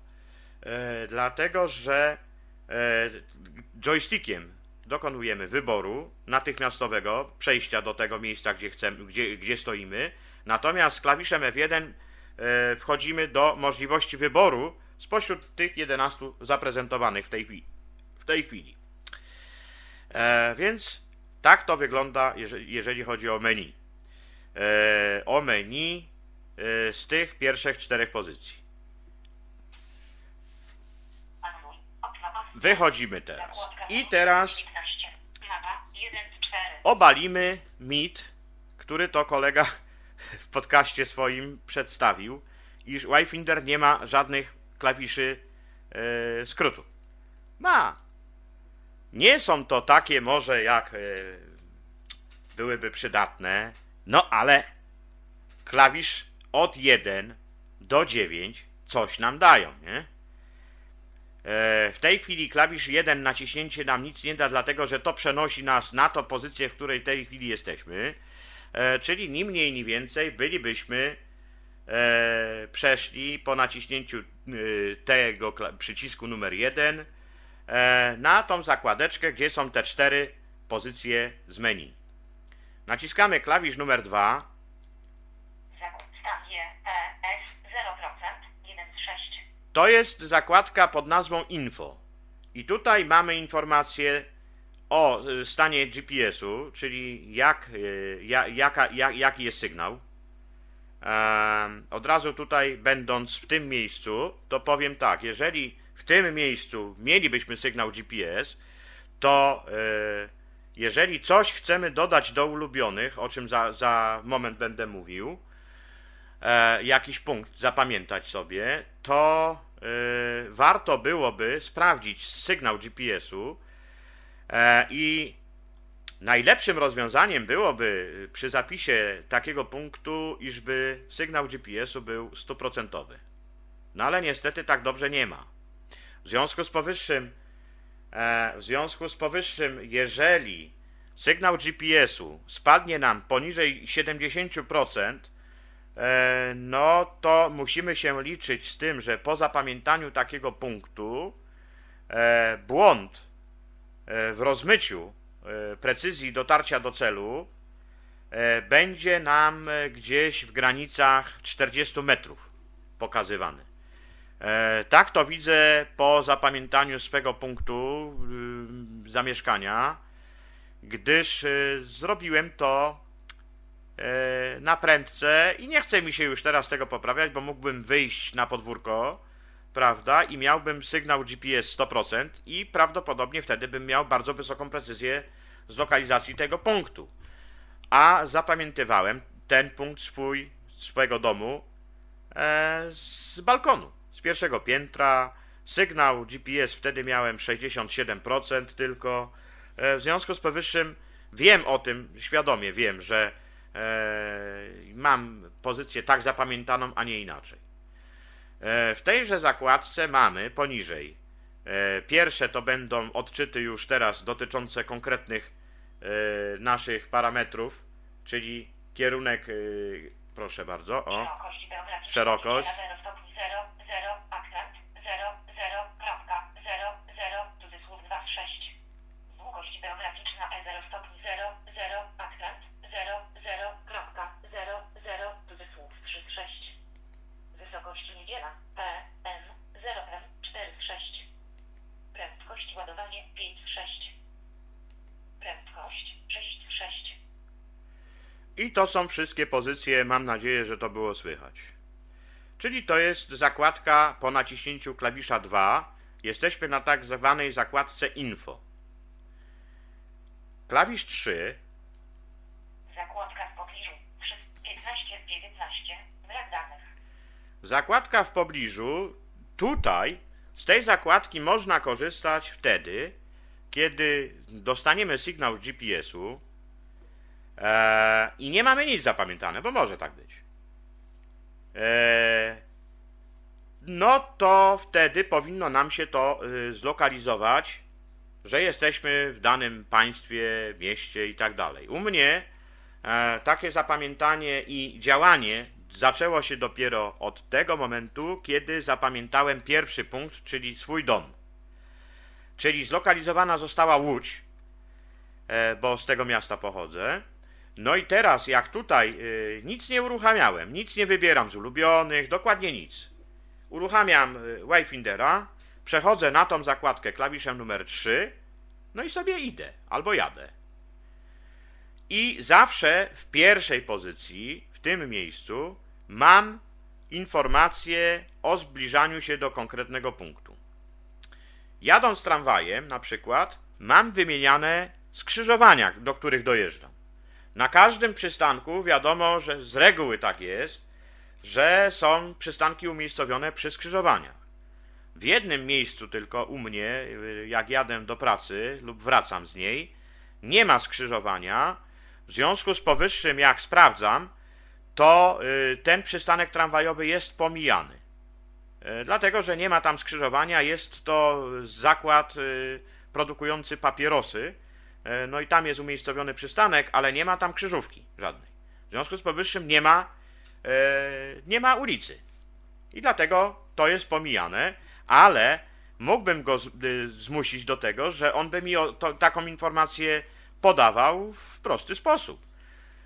A: Dlatego, że joystickiem dokonujemy wyboru natychmiastowego przejścia do tego miejsca, gdzie, chcemy, gdzie, gdzie stoimy, natomiast klawiszem F1 e, wchodzimy do możliwości wyboru spośród tych 11 zaprezentowanych w tej chwili. W tej chwili. E, więc tak to wygląda, jeżeli, jeżeli chodzi o menu. E, o menu e, z tych pierwszych czterech pozycji.
B: Anuluj. Obsługa.
A: Wychodzimy teraz. I teraz
B: 19. Mapa 1 z 4.
A: obalimy mit, który to kolega w podcaście swoim przedstawił, iż Wifinder nie ma żadnych klawiszy e, skrótu. Ma. Nie są to takie może jak e, byłyby przydatne, no ale klawisz od 1 do 9 coś nam dają, nie? E, W tej chwili klawisz 1 naciśnięcie nam nic nie da, dlatego że to przenosi nas na tą pozycję, w której w tej chwili jesteśmy. E, Czyli ni mniej, ni więcej bylibyśmy e, przeszli po naciśnięciu tego przycisku numer 1 e, na tą zakładeczkę, gdzie są te cztery pozycje z menu. Naciskamy klawisz numer 2
B: Zakład stan je ES 0%. 1 z 6.
A: To jest zakładka pod nazwą Info. I tutaj mamy informację o y, stanie GPS-u, czyli jak, y, ja, jaka, jak, jaki jest sygnał. Od razu tutaj, będąc w tym miejscu, to powiem tak: jeżeli w tym miejscu mielibyśmy sygnał GPS, to y, jeżeli coś chcemy dodać do ulubionych, o czym za, za moment będę mówił, e, jakiś punkt zapamiętać sobie, to e, warto byłoby sprawdzić sygnał GPS-u e, i najlepszym rozwiązaniem byłoby przy zapisie takiego punktu, iżby sygnał GPS-u był stuprocentowy. No ale niestety tak dobrze nie ma. W związku z powyższym, e, w związku z powyższym, jeżeli sygnał GPS-u spadnie nam poniżej 70%, E, no to musimy się liczyć z tym, że po zapamiętaniu takiego punktu e, błąd e, w rozmyciu e, precyzji dotarcia do celu e, będzie nam e, gdzieś w granicach 40 metrów pokazywany. E, tak to widzę po zapamiętaniu swego punktu y, zamieszkania, gdyż zrobiłem to e, na prędce i nie chce mi się już teraz tego poprawiać, bo mógłbym wyjść na podwórko, prawda, i miałbym sygnał GPS 100% i prawdopodobnie wtedy bym miał bardzo wysoką precyzję z lokalizacji tego punktu. a zapamiętywałem ten punkt swój, swojego domu e, z balkonu, z pierwszego piętra. Sygnał GPS wtedy miałem 67% tylko. E, w związku z powyższym wiem o tym, świadomie wiem, że e, mam pozycję tak zapamiętaną, a nie inaczej. E, w tejże zakładce mamy poniżej. E, pierwsze to będą odczyty już teraz dotyczące konkretnych naszych parametrów, czyli kierunek, proszę bardzo, o,
B: Szerokość geograficzna.
A: Szerokość.
B: 0 stopni 0, 0, akcent, 0, 0, kropka, 0, 0, cudzysłów 2 z 6. Długość geograficzna E 0 stopni 0, 0, akcent, 0, 0, kropka, 0, 0, cudzysłów 3 z 6. Wysokość niedziela P, N, 0 M, 4 z 6. Prędkość ładowanie 5 z 6. Prędkość 6 z 6.
A: I to są wszystkie pozycje, mam nadzieję, że to było słychać. Czyli to jest zakładka po naciśnięciu klawisza 2. Jesteśmy na tak zwanej zakładce info. Klawisz 3
B: Zakładka w pobliżu 3, 15 z 19. Brak danych.
A: Zakładka w pobliżu. Tutaj z tej zakładki można korzystać wtedy, kiedy dostaniemy sygnał GPS-u e, i nie mamy nic zapamiętane, bo może tak być. E, no to wtedy powinno nam się to y, zlokalizować, że jesteśmy w danym państwie, mieście i tak dalej. U mnie takie zapamiętanie i działanie zaczęło się dopiero od tego momentu, kiedy zapamiętałem pierwszy punkt, czyli swój dom. Czyli zlokalizowana została Łódź, e, bo z tego miasta pochodzę. No i teraz, jak tutaj y, nic nie uruchamiałem, nic nie wybieram z ulubionych, dokładnie nic. Uruchamiam Wayfindera, przechodzę na tą zakładkę klawiszem numer 3, no i sobie idę albo jadę. I zawsze w pierwszej pozycji, w tym miejscu, mam informację o zbliżaniu się do konkretnego punktu. Jadąc tramwajem, na przykład, mam wymieniane skrzyżowania, do których dojeżdżam. Na każdym przystanku wiadomo, że z reguły tak jest, że są przystanki umiejscowione przy skrzyżowaniach. W jednym miejscu tylko u mnie, jak jadę do pracy lub wracam z niej, nie ma skrzyżowania. W związku z powyższym, jak sprawdzam, to y, ten przystanek tramwajowy jest pomijany. Y, Dlatego, że nie ma tam skrzyżowania, jest to zakład y, produkujący papierosy, no i tam jest umiejscowiony przystanek, ale nie ma tam krzyżówki żadnej. W związku z powyższym nie ma, nie ma ulicy. I dlatego to jest pomijane, ale mógłbym go zmusić do tego, że on by mi taką informację podawał w prosty sposób.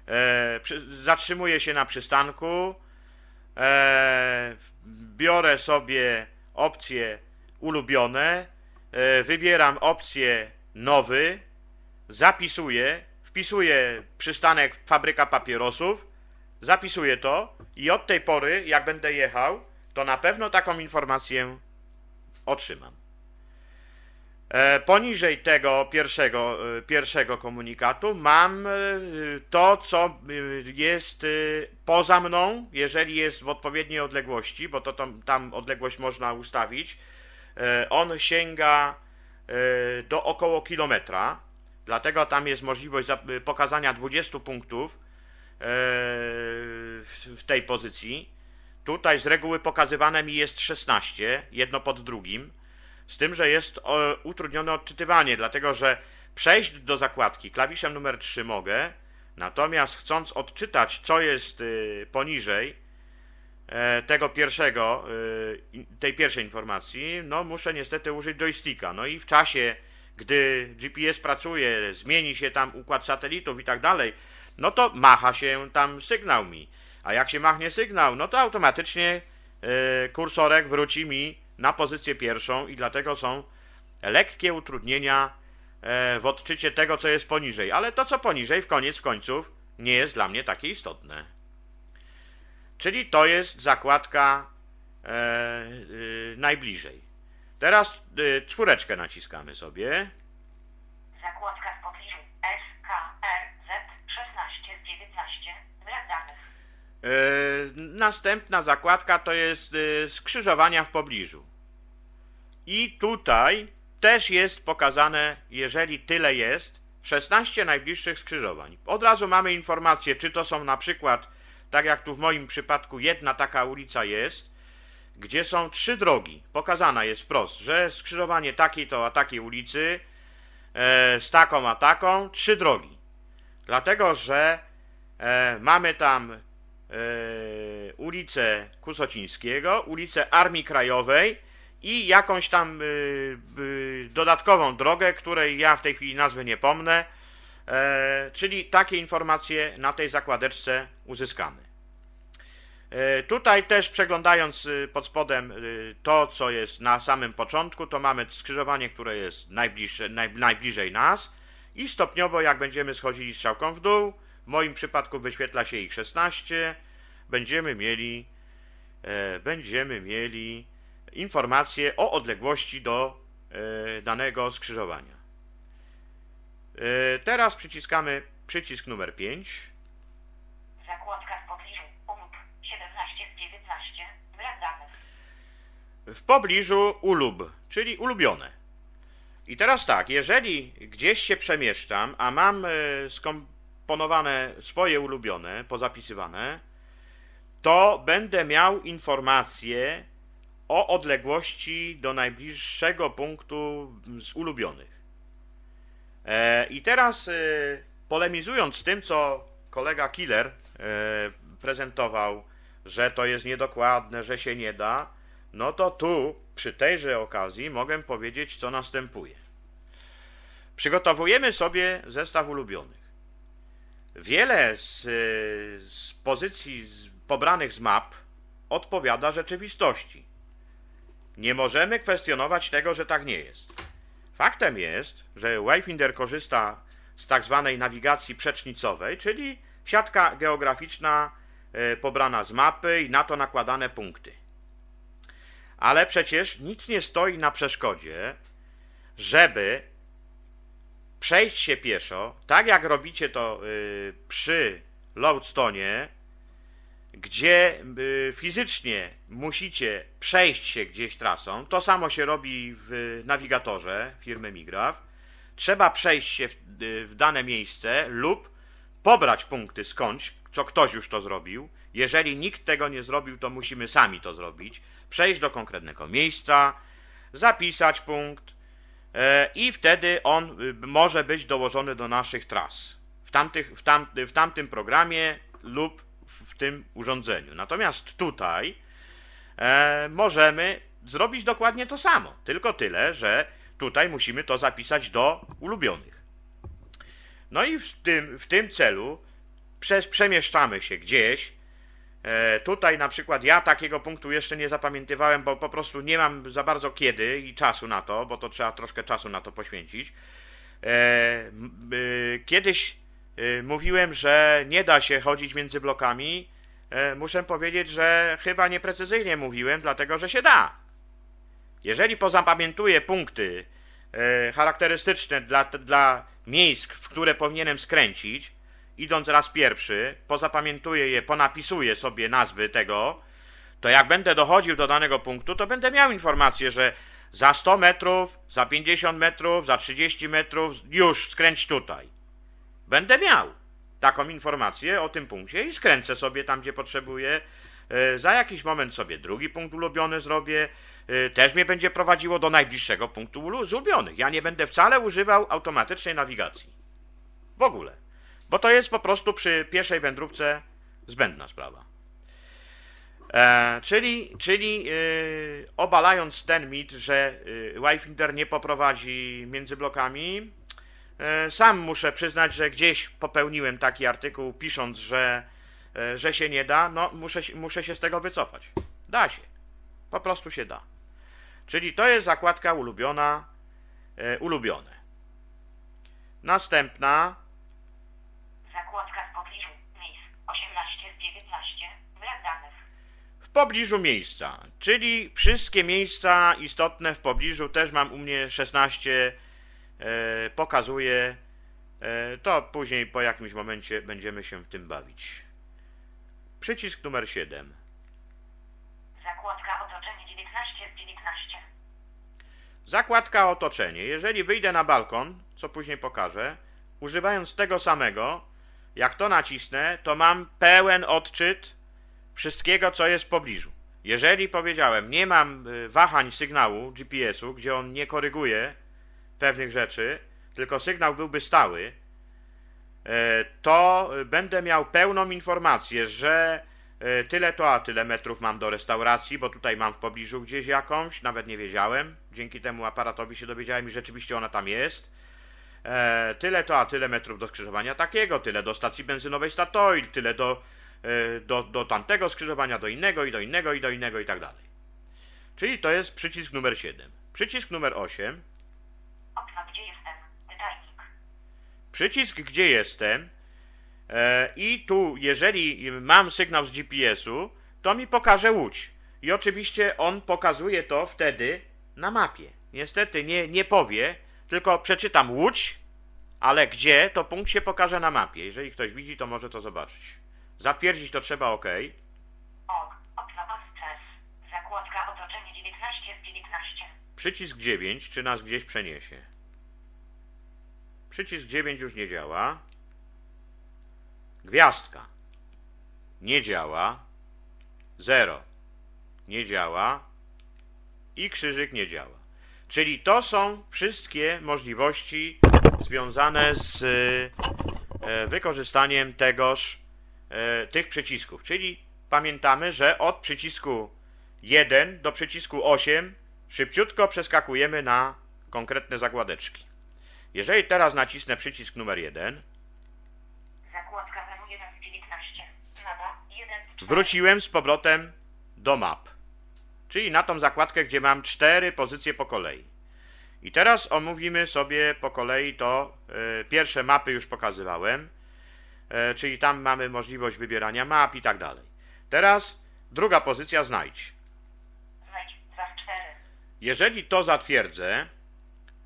A: E, przy, zatrzymuję się na przystanku, e, biorę sobie opcję ulubione, e, wybieram opcję nowy, zapisuję, wpisuję przystanek fabryka papierosów, zapisuję to i od tej pory, jak będę jechał, to na pewno taką informację otrzymam. E, Poniżej tego pierwszego, e, pierwszego komunikatu mam e, to, co jest poza mną, jeżeli jest w odpowiedniej odległości, bo to tam, tam odległość można ustawić. On sięga do około kilometra, dlatego tam jest możliwość pokazania 20 punktów w tej pozycji. Tutaj z reguły pokazywane mi jest 16, jedno pod drugim, z tym, że jest o, utrudnione odczytywanie, dlatego że przejść do zakładki klawiszem numer 3 mogę, natomiast chcąc odczytać, co jest y, poniżej e, tego pierwszego, tej pierwszej informacji, no muszę niestety użyć joysticka. No i w czasie, gdy GPS pracuje, zmieni się tam układ satelitów i tak dalej, no to macha się tam sygnał mi. A jak się machnie sygnał, no to automatycznie e, kursorek wróci mi na pozycję pierwszą i dlatego są lekkie utrudnienia e, w odczycie tego, co jest poniżej. Ale to, co poniżej, w koniec końców, nie jest dla mnie takie istotne. Czyli to jest zakładka e, y, najbliżej. Teraz czwóreczkę naciskamy sobie.
B: Zakładka w pobliżu S, K, R, Z 16
A: następna zakładka to jest e, skrzyżowania w pobliżu. I tutaj też jest pokazane, jeżeli tyle jest, 16 najbliższych skrzyżowań. Od razu mamy informację, czy to są na przykład, tak jak tu w moim przypadku, jedna taka ulica jest, gdzie są trzy drogi. Pokazana jest wprost, że skrzyżowanie takiej to a takiej ulicy e, z taką a taką, trzy drogi. Dlatego, że e, mamy tam e, ulicę Kusocińskiego, ulicę Armii Krajowej i jakąś tam y, y, dodatkową drogę, której ja w tej chwili nazwy nie pomnę, e, czyli takie informacje na tej zakładeczce uzyskamy. E, tutaj też przeglądając pod spodem to, co jest na samym początku, to mamy skrzyżowanie, które jest najbliższe, naj, najbliżej nas i stopniowo jak będziemy schodzili strzałką w dół, w moim przypadku wyświetla się ich 16, będziemy mieli e, będziemy mieli informacje o odległości do e, danego skrzyżowania. E, teraz przyciskamy przycisk numer 5.
B: Zakładka w pobliżu. Umów 17 z 19. Brak danych.
A: W pobliżu ulub, czyli ulubione. I teraz tak, jeżeli gdzieś się przemieszczam, a mam e, skomponowane swoje ulubione, pozapisywane, to będę miał informacje o odległości do najbliższego punktu z ulubionych. E, I teraz e, polemizując z tym, co kolega Killer e, prezentował, że to jest niedokładne, że się nie da, no to tu przy tejże okazji mogę powiedzieć, co następuje. Przygotowujemy sobie zestaw ulubionych. Wiele z, z pozycji z, pobranych z map odpowiada rzeczywistości. Nie możemy kwestionować tego, że tak nie jest. Faktem jest, że Wayfinder korzysta z tak zwanej nawigacji przecznicowej, czyli siatka geograficzna e, pobrana z mapy i na to nakładane punkty. Ale przecież nic nie stoi na przeszkodzie, żeby przejść się pieszo, tak jak robicie to e, przy Loadstone, gdzie y, fizycznie musicie przejść się gdzieś trasą, to samo się robi w nawigatorze firmy Migraf. Trzeba przejść się w, y, w dane miejsce lub pobrać punkty skądś, co ktoś już to zrobił. Jeżeli nikt tego nie zrobił, to musimy sami to zrobić. Przejść do konkretnego miejsca, zapisać punkt i wtedy on y, może być dołożony do naszych tras. W, tamtych, w, w tamtym programie lub w tym urządzeniu. Natomiast tutaj e, możemy zrobić dokładnie to samo, tylko tyle, że tutaj musimy to zapisać do ulubionych. No i w tym, w tym celu przemieszczamy się gdzieś. E, tutaj na przykład ja takiego punktu jeszcze nie zapamiętywałem, bo po prostu nie mam za bardzo kiedy i czasu na to, bo to trzeba troszkę czasu na to poświęcić. E, kiedyś Y, mówiłem, że nie da się chodzić między blokami, muszę powiedzieć, że chyba nieprecyzyjnie mówiłem, dlatego że się da. Jeżeli pozapamiętuję punkty charakterystyczne dla, dla miejsc, w które powinienem skręcić, idąc raz pierwszy, pozapamiętuję je, ponapisuję sobie nazwy tego, to jak będę dochodził do danego punktu, to będę miał informację, że za 100 metrów, za 50 metrów, za 30 metrów już skręć tutaj. Będę miał taką informację o tym punkcie i skręcę sobie tam, gdzie potrzebuję. E, za jakiś moment sobie drugi punkt ulubiony zrobię. E, też mnie będzie prowadziło do najbliższego punktu z ulubionych. Ja nie będę wcale używał automatycznej nawigacji. W ogóle. Bo to jest po prostu przy pierwszej wędrówce zbędna sprawa. E, czyli czyli e, obalając ten mit, że Wayfinder nie poprowadzi między blokami, E, sam muszę przyznać, że gdzieś popełniłem taki artykuł, pisząc, że, e, że się nie da. No, muszę, muszę się z tego wycofać. Da się. Po prostu się da. Czyli to jest zakładka ulubiona, e, ulubione. Następna.
B: Zakładka w pobliżu miejsc 18 z 19. Brak danych.
A: W pobliżu miejsca, czyli wszystkie miejsca istotne w pobliżu też mam u mnie 16 E, pokazuje, e, to później po jakimś momencie będziemy się w tym bawić. Przycisk numer 7.
B: Zakładka otoczenie 19 z 19.
A: Zakładka otoczenie. Jeżeli wyjdę na balkon, co później pokażę, używając tego samego, jak to nacisnę, to mam pełen odczyt wszystkiego, co jest w pobliżu. Jeżeli powiedziałem, nie mam y, wahań sygnału GPS-u, gdzie on nie koryguje pewnych rzeczy, tylko sygnał byłby stały, e, to będę miał pełną informację, że e, tyle to, a tyle metrów mam do restauracji, bo tutaj mam w pobliżu gdzieś jakąś, nawet nie wiedziałem. Dzięki temu aparatowi się dowiedziałem i rzeczywiście ona tam jest. E, tyle to, a tyle metrów do skrzyżowania takiego, tyle do stacji benzynowej Statoil, tyle do, e, do, do tamtego skrzyżowania, do innego i do innego i do innego i tak dalej. Czyli to jest przycisk numer 7. Przycisk numer 8
B: Okno gdzie jestem? Pytajnik.
A: przycisk gdzie jestem e, i tu jeżeli mam sygnał z GPS-u, to mi pokaże łódź. I oczywiście on pokazuje to wtedy na mapie. Niestety nie, nie powie, tylko przeczytam łódź, ale gdzie, to punkt się pokaże na mapie. Jeżeli ktoś widzi, to może to zobaczyć. Zatwierdzić to trzeba OK.
B: Ok. Okno. Zakładka otoczenie 19 z 19.
A: Przycisk 9, czy nas gdzieś przeniesie. Przycisk 9 już nie działa. Gwiazdka. Nie działa. 0. Nie działa. I krzyżyk nie działa. Czyli to są wszystkie możliwości związane z e, wykorzystaniem tegoż, e, tych przycisków. Czyli pamiętamy, że od przycisku 1 do przycisku 8 szybciutko przeskakujemy na konkretne zakładeczki. Jeżeli teraz nacisnę przycisk numer 1,
B: Zakładka menu 1 z 19. Mapa 1 z 4.
A: wróciłem z powrotem do map. Czyli na tą zakładkę, gdzie mam cztery pozycje po kolei. I teraz omówimy sobie po kolei to. e, pierwsze mapy już pokazywałem, e, czyli tam mamy możliwość wybierania map i tak dalej. Teraz druga pozycja znajdź.
B: Znajdź za 4.
A: Jeżeli to zatwierdzę,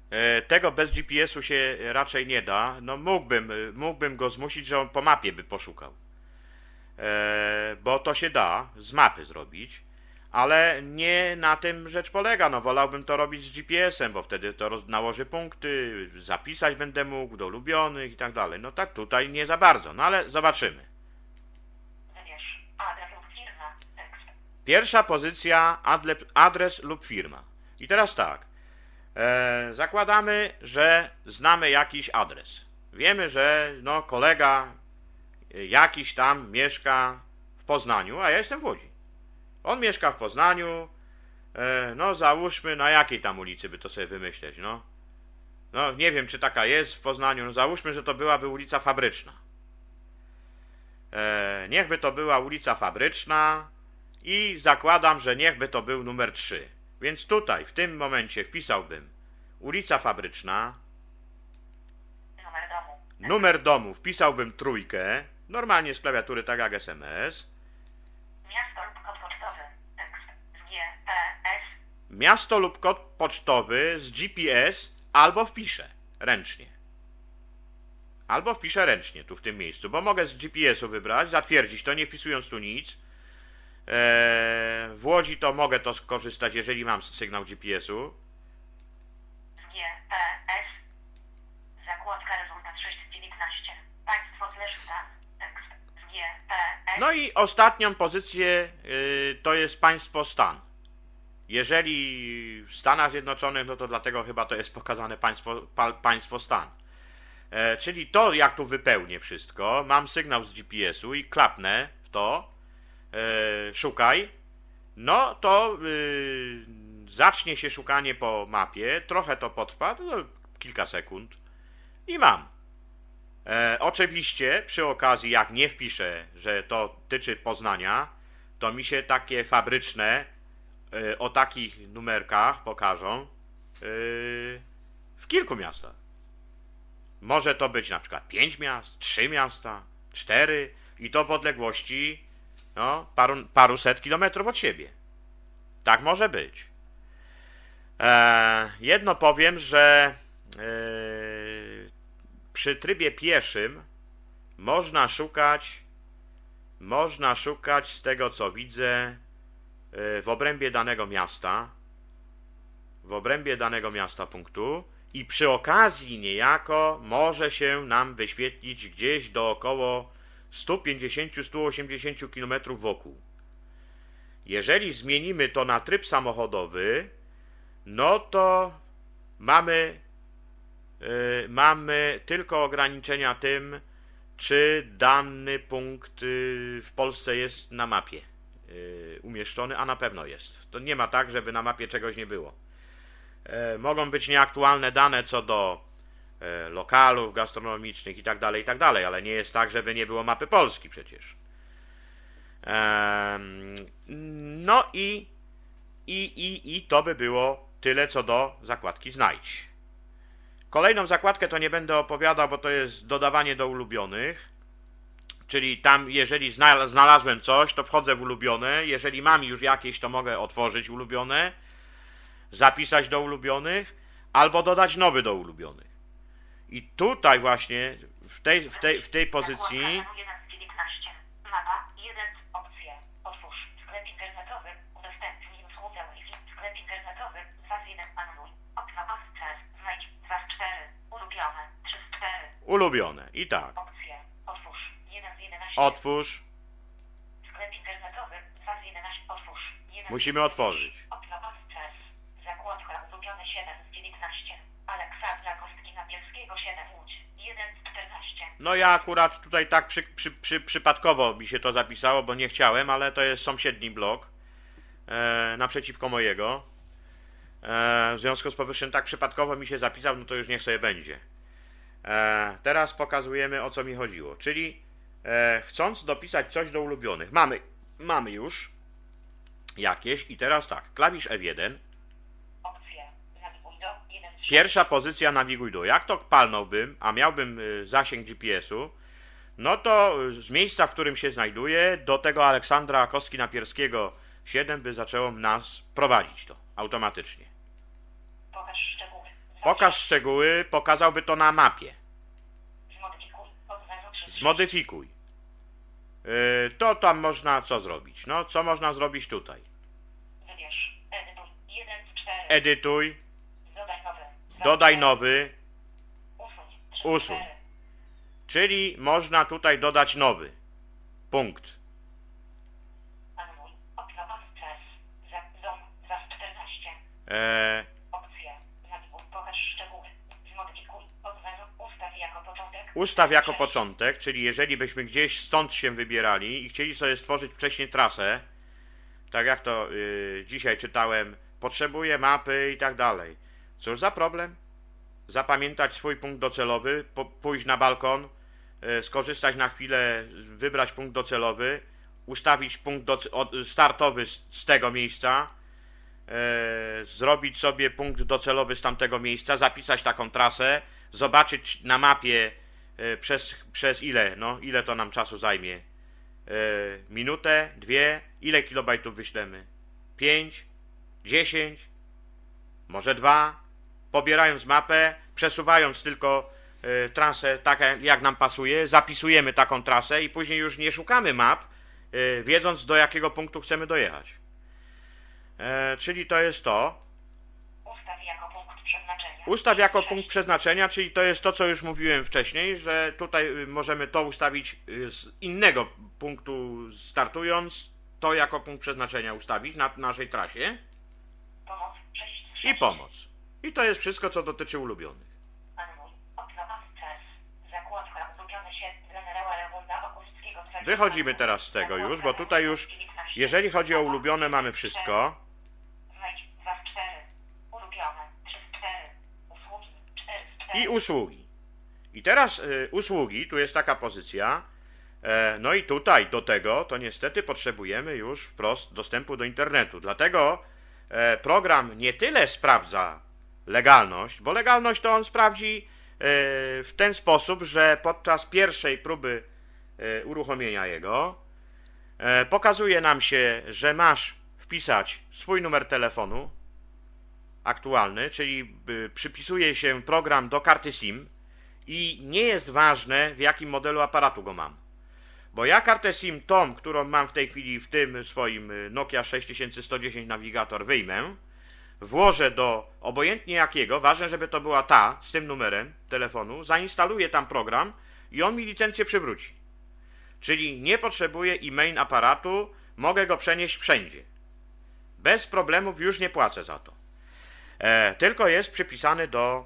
A: e, tego bez GPS-u się raczej nie da, no mógłbym, mógłbym go zmusić, że on po mapie by poszukał. Bo to się da z mapy zrobić, ale nie na tym rzecz polega. No wolałbym to robić z GPS-em, bo wtedy to roz- nałoży punkty, zapisać będę mógł do ulubionych i tak dalej. No tak tutaj nie za bardzo, no ale zobaczymy. Pierwsza pozycja adres lub firma. I teraz tak. E, zakładamy, że znamy jakiś adres. Wiemy, że no, kolega jakiś tam mieszka w Poznaniu, a ja jestem w Łodzi. On mieszka w Poznaniu. E, no, załóżmy, na jakiej tam ulicy by to sobie wymyśleć, no. No, nie wiem, czy taka jest w Poznaniu. No, załóżmy, że to byłaby ulica Fabryczna. E, niechby to była ulica Fabryczna i zakładam, że niechby to był numer 3. Więc tutaj, w tym momencie wpisałbym ulica Fabryczna,
B: Numer domu.
A: numer domu wpisałbym trójkę, normalnie z klawiatury tak jak SMS,
B: Miasto lub kod pocztowy. Tekst. Z G, P, S.
A: miasto lub kod pocztowy z GPS albo wpiszę ręcznie. Albo wpiszę ręcznie tu w tym miejscu, bo mogę z GPS-u wybrać, zatwierdzić to, nie wpisując tu nic. Eee, w Łodzi to mogę to skorzystać, jeżeli mam sygnał GPS-u.
B: Z G, P, S. Zakładka rezultat 6 z 19. Państwo stan. Tekst. Z G, P, S.
A: No i ostatnią pozycję y, to jest państwo stan. Jeżeli w Stanach Zjednoczonych, no to dlatego chyba to jest pokazane państwo, pa, państwo stan. E, czyli to, jak tu wypełnię wszystko, mam sygnał z GPS-u i klapnę w to, e, szukaj, no to y, zacznie się szukanie po mapie, trochę to potrwa, to kilka sekund i mam. E, oczywiście przy okazji, jak nie wpiszę, że to tyczy Poznania, to mi się takie fabryczne o takich numerkach pokażą e, w kilku miastach. Może to być na przykład pięć miast, trzy miasta, cztery i to w odległości no, paru, paruset kilometrów od siebie. Tak może być. E, jedno powiem, że e, przy trybie pieszym można szukać można szukać z tego co widzę y, w obrębie danego miasta, w obrębie danego miasta punktu i przy okazji niejako może się nam wyświetlić gdzieś do około 150-180 km wokół. Jeżeli zmienimy to na tryb samochodowy, no to mamy, yy, mamy tylko ograniczenia tym, czy dany punkt yy, w Polsce jest na mapie umieszczony, a na pewno jest. To nie ma tak, żeby na mapie czegoś nie było. E, mogą być nieaktualne dane co do e, lokalów gastronomicznych i tak dalej, i tak ale nie jest tak, żeby nie było mapy Polski przecież. No i, i, i, i to by było tyle co do zakładki znajdź. Kolejną zakładkę to nie będę opowiadał, bo to jest dodawanie do ulubionych. Czyli tam, jeżeli znalazłem coś, to wchodzę w ulubione. Jeżeli mam już jakieś, to mogę otworzyć ulubione zapisać do ulubionych, albo dodać nowy do ulubionych. I tutaj właśnie, w tej, w tej, w tej pozycji...
B: Mapa 1, opcje, otwórz, sklep internetowy, udostępnij usługę Wi-Fi, sklep internetowy, 2 z 1, anuluj, okno access, znajdź, 2 z 4, ulubione, 3 z 4.
A: Ulubione, i tak.
B: Opcje, otwórz, 1 z 11.
A: Otwórz.
B: Sklep internetowy, 2 z 11, otwórz, 1
A: Musimy otworzyć.
B: Okno access, zakładka ulubione 7 z 19, Aleksandra Kostkina-Bielskiego 7 Łódź, 1 z 14.
A: No ja akurat tutaj tak przy, przy, przy, przypadkowo mi się to zapisało, bo nie chciałem, ale to jest sąsiedni blok e, naprzeciwko mojego. E, w związku z powyższym tak przypadkowo mi się zapisał, no to już niech sobie będzie. E, teraz pokazujemy o co mi chodziło, czyli chcąc dopisać coś do ulubionych, mamy, mamy już jakieś. I teraz tak, klawisz F1,
B: Opcje, nawiguj do 1 z
A: Pierwsza pozycja nawiguj do. Jak to palnąłbym, a miałbym y, zasięg GPS-u, no to y, z miejsca, w którym się znajduję, do tego Aleksandra Kostki Napierskiego 7 by zaczęło nas prowadzić to automatycznie.
B: Pokaż szczegóły.
A: Pokaż szczegóły, pokazałby to na mapie.
B: Zmodyfikuj od 03.
A: Zmodyfikuj. Y, To tam można co zrobić? No, co można zrobić tutaj?
B: Wybierz. Edytuj. 1 z 4.
A: Edytuj,
B: Dodaj nowy.
A: Dodaj nowy,
B: cztery. Usuń. Trzy z
A: Usuń.
B: cztery.
A: czyli można tutaj dodać nowy punkt.
B: Anuluj. Okno. Za- Dom. 2 z 14.
A: E,
B: Opcje. Nawiguj. Pokaż szczegóły. Zmodyfikuj. Od 0. Ustaw jako początek.
A: Ustaw jako początek, czyli jeżeli byśmy gdzieś stąd się wybierali i chcieli sobie stworzyć wcześniej trasę, tak jak to y, dzisiaj czytałem, potrzebuję mapy i tak dalej. Cóż za problem? Zapamiętać swój punkt docelowy, po, pójść na balkon, y, skorzystać na chwilę, wybrać punkt docelowy, ustawić punkt startowy z, z tego miejsca, e, zrobić sobie punkt docelowy z tamtego miejsca, zapisać taką trasę, zobaczyć na mapie przez, przez ile, no ile to nam czasu zajmie. E, minutę, dwie, ile kilobajtów wyślemy? Pięć, dziesięć, może dwa, pobierając mapę, przesuwając tylko e, trasę tak jak nam pasuje, zapisujemy taką trasę i później już nie szukamy map, e, wiedząc do jakiego punktu chcemy dojechać. E, czyli to jest to.
B: Ustaw jako przeznaczenia.
A: Ustaw jako punkt przeznaczenia, czyli to jest to, co już mówiłem wcześniej, że tutaj y, możemy to ustawić y, z innego punktu startując, to jako punkt przeznaczenia ustawić na naszej trasie
B: Pomoc. 6 z
A: i
B: 6.
A: pomoc. I to jest wszystko, co dotyczy ulubionych. Wychodzimy teraz z tego już, bo tutaj już, jeżeli chodzi o ulubione, mamy wszystko.
B: Znajdź 2 z 4. Ulubione. 3 z 4. Usługi. 4 z 4.
A: i usługi. I teraz y, usługi, tu jest taka pozycja. E, no i tutaj do tego to niestety potrzebujemy już wprost dostępu do internetu. Dlatego e, program nie tyle sprawdza legalność, bo legalność to on sprawdzi e, w ten sposób, że podczas pierwszej próby uruchomienia jego pokazuje nam się, że masz wpisać swój numer telefonu, aktualny, czyli y, przypisuje się program do karty SIM i nie jest ważne w jakim modelu aparatu go mam. Bo ja kartę SIM tą, którą mam w tej chwili w tym swoim y, Nokia 6110 Navigator wyjmę, włożę do obojętnie jakiego, ważne, żeby to była ta z tym numerem telefonu, zainstaluję tam program i on mi licencję przywróci. Czyli nie potrzebuję e-mail aparatu, mogę go przenieść wszędzie. Bez problemów już nie płacę za to. E, tylko jest przypisany do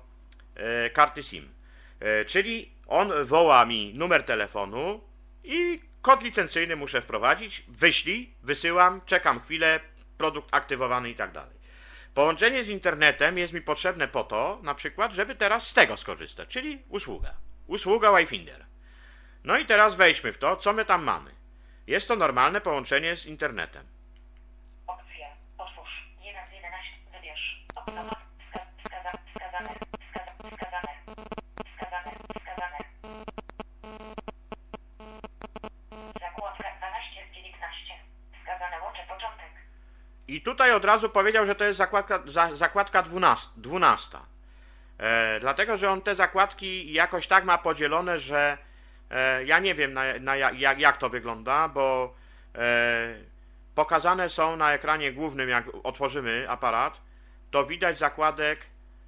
A: e, karty SIM. E, czyli on woła mi numer telefonu i kod licencyjny muszę wprowadzić, wyślij, wysyłam, czekam chwilę, produkt aktywowany i tak dalej. Połączenie z internetem jest mi potrzebne po to, na przykład, żeby teraz z tego skorzystać, czyli usługa. Usługa Wi-Finder. No i teraz wejdźmy w to, co my tam mamy. Jest to normalne połączenie z internetem.
B: Opcje. Otwórz. 1 z 11. Wybierz. Opcja. Wska- Wskaza, wskazane. Wskaza, wskazane. Wskazane. Wskazane. Zakładka 12 z 19. Wskazane łącze początek.
A: I tutaj od razu powiedział, że to jest zakładka, za, zakładka 12. 12. E, dlatego, że on te zakładki jakoś tak ma podzielone, że e, ja nie wiem na, na ja- jak, jak to wygląda, bo e, pokazane są na ekranie głównym, jak otworzymy aparat, to widać zakładek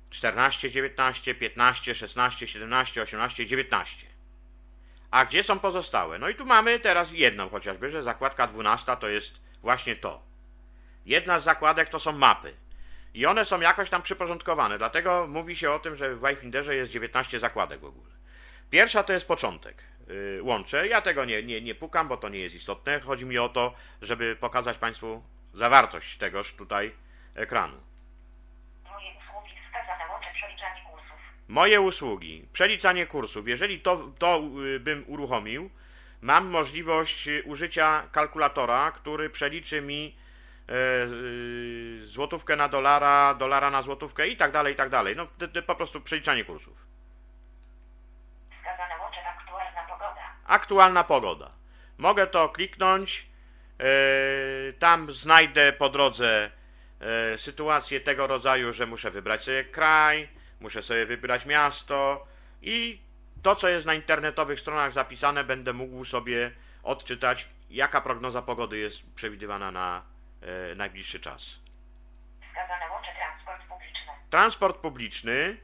A: 14, 19, 15, 16, 17, 18, 19. A gdzie są pozostałe? No i tu mamy teraz jedną chociażby, że zakładka 12 to jest właśnie to. Jedna z zakładek to są mapy. I one są jakoś tam przyporządkowane, dlatego mówi się o tym, że w Wi-Finderze jest 19 zakładek w ogóle. Pierwsza to jest początek. Yy. Ja tego nie, nie, nie pukam, bo to nie jest istotne. Chodzi mi o to, żeby pokazać Państwu zawartość tegoż tutaj ekranu.
B: Moje usługi. Wskazane łącze przeliczanie kursów.
A: Moje usługi, przeliczanie kursów. Jeżeli to, to y, bym uruchomił, mam możliwość y, użycia kalkulatora, który przeliczy mi e, y, złotówkę na dolara, dolara na złotówkę i tak dalej, i tak dalej. No po prostu przeliczanie kursów.
B: Wskazane łącze aktualna pogoda.
A: Aktualna pogoda. Mogę to kliknąć, e, tam znajdę po drodze e, sytuację tego rodzaju, że muszę wybrać sobie kraj, muszę sobie wybrać miasto i to, co jest na internetowych stronach zapisane, będę mógł sobie odczytać, jaka prognoza pogody jest przewidywana na e, najbliższy czas.
B: Wskazane łącze transport publiczny.
A: Transport publiczny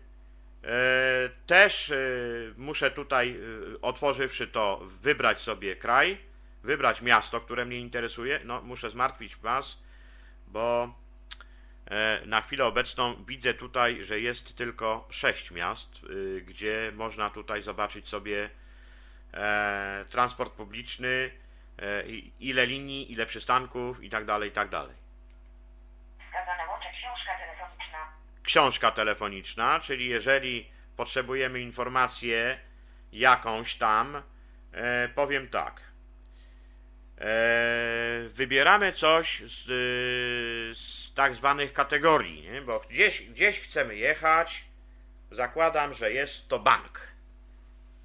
A: e, też e, muszę tutaj, e, otworzywszy to, wybrać sobie kraj, wybrać miasto, które mnie interesuje. No, muszę zmartwić Was, bo na chwilę obecną widzę tutaj, że jest tylko sześć miast, e, gdzie można tutaj zobaczyć sobie e, transport publiczny, e, ile linii, ile przystanków i tak dalej, i tak dalej.
B: Wskazane łącze książka telefoniczna.
A: książka telefoniczna, czyli jeżeli potrzebujemy informację jakąś tam, e, powiem tak. E, wybieramy coś z, y, z tak zwanych kategorii, nie? bo gdzieś, gdzieś chcemy jechać, zakładam, że jest to bank.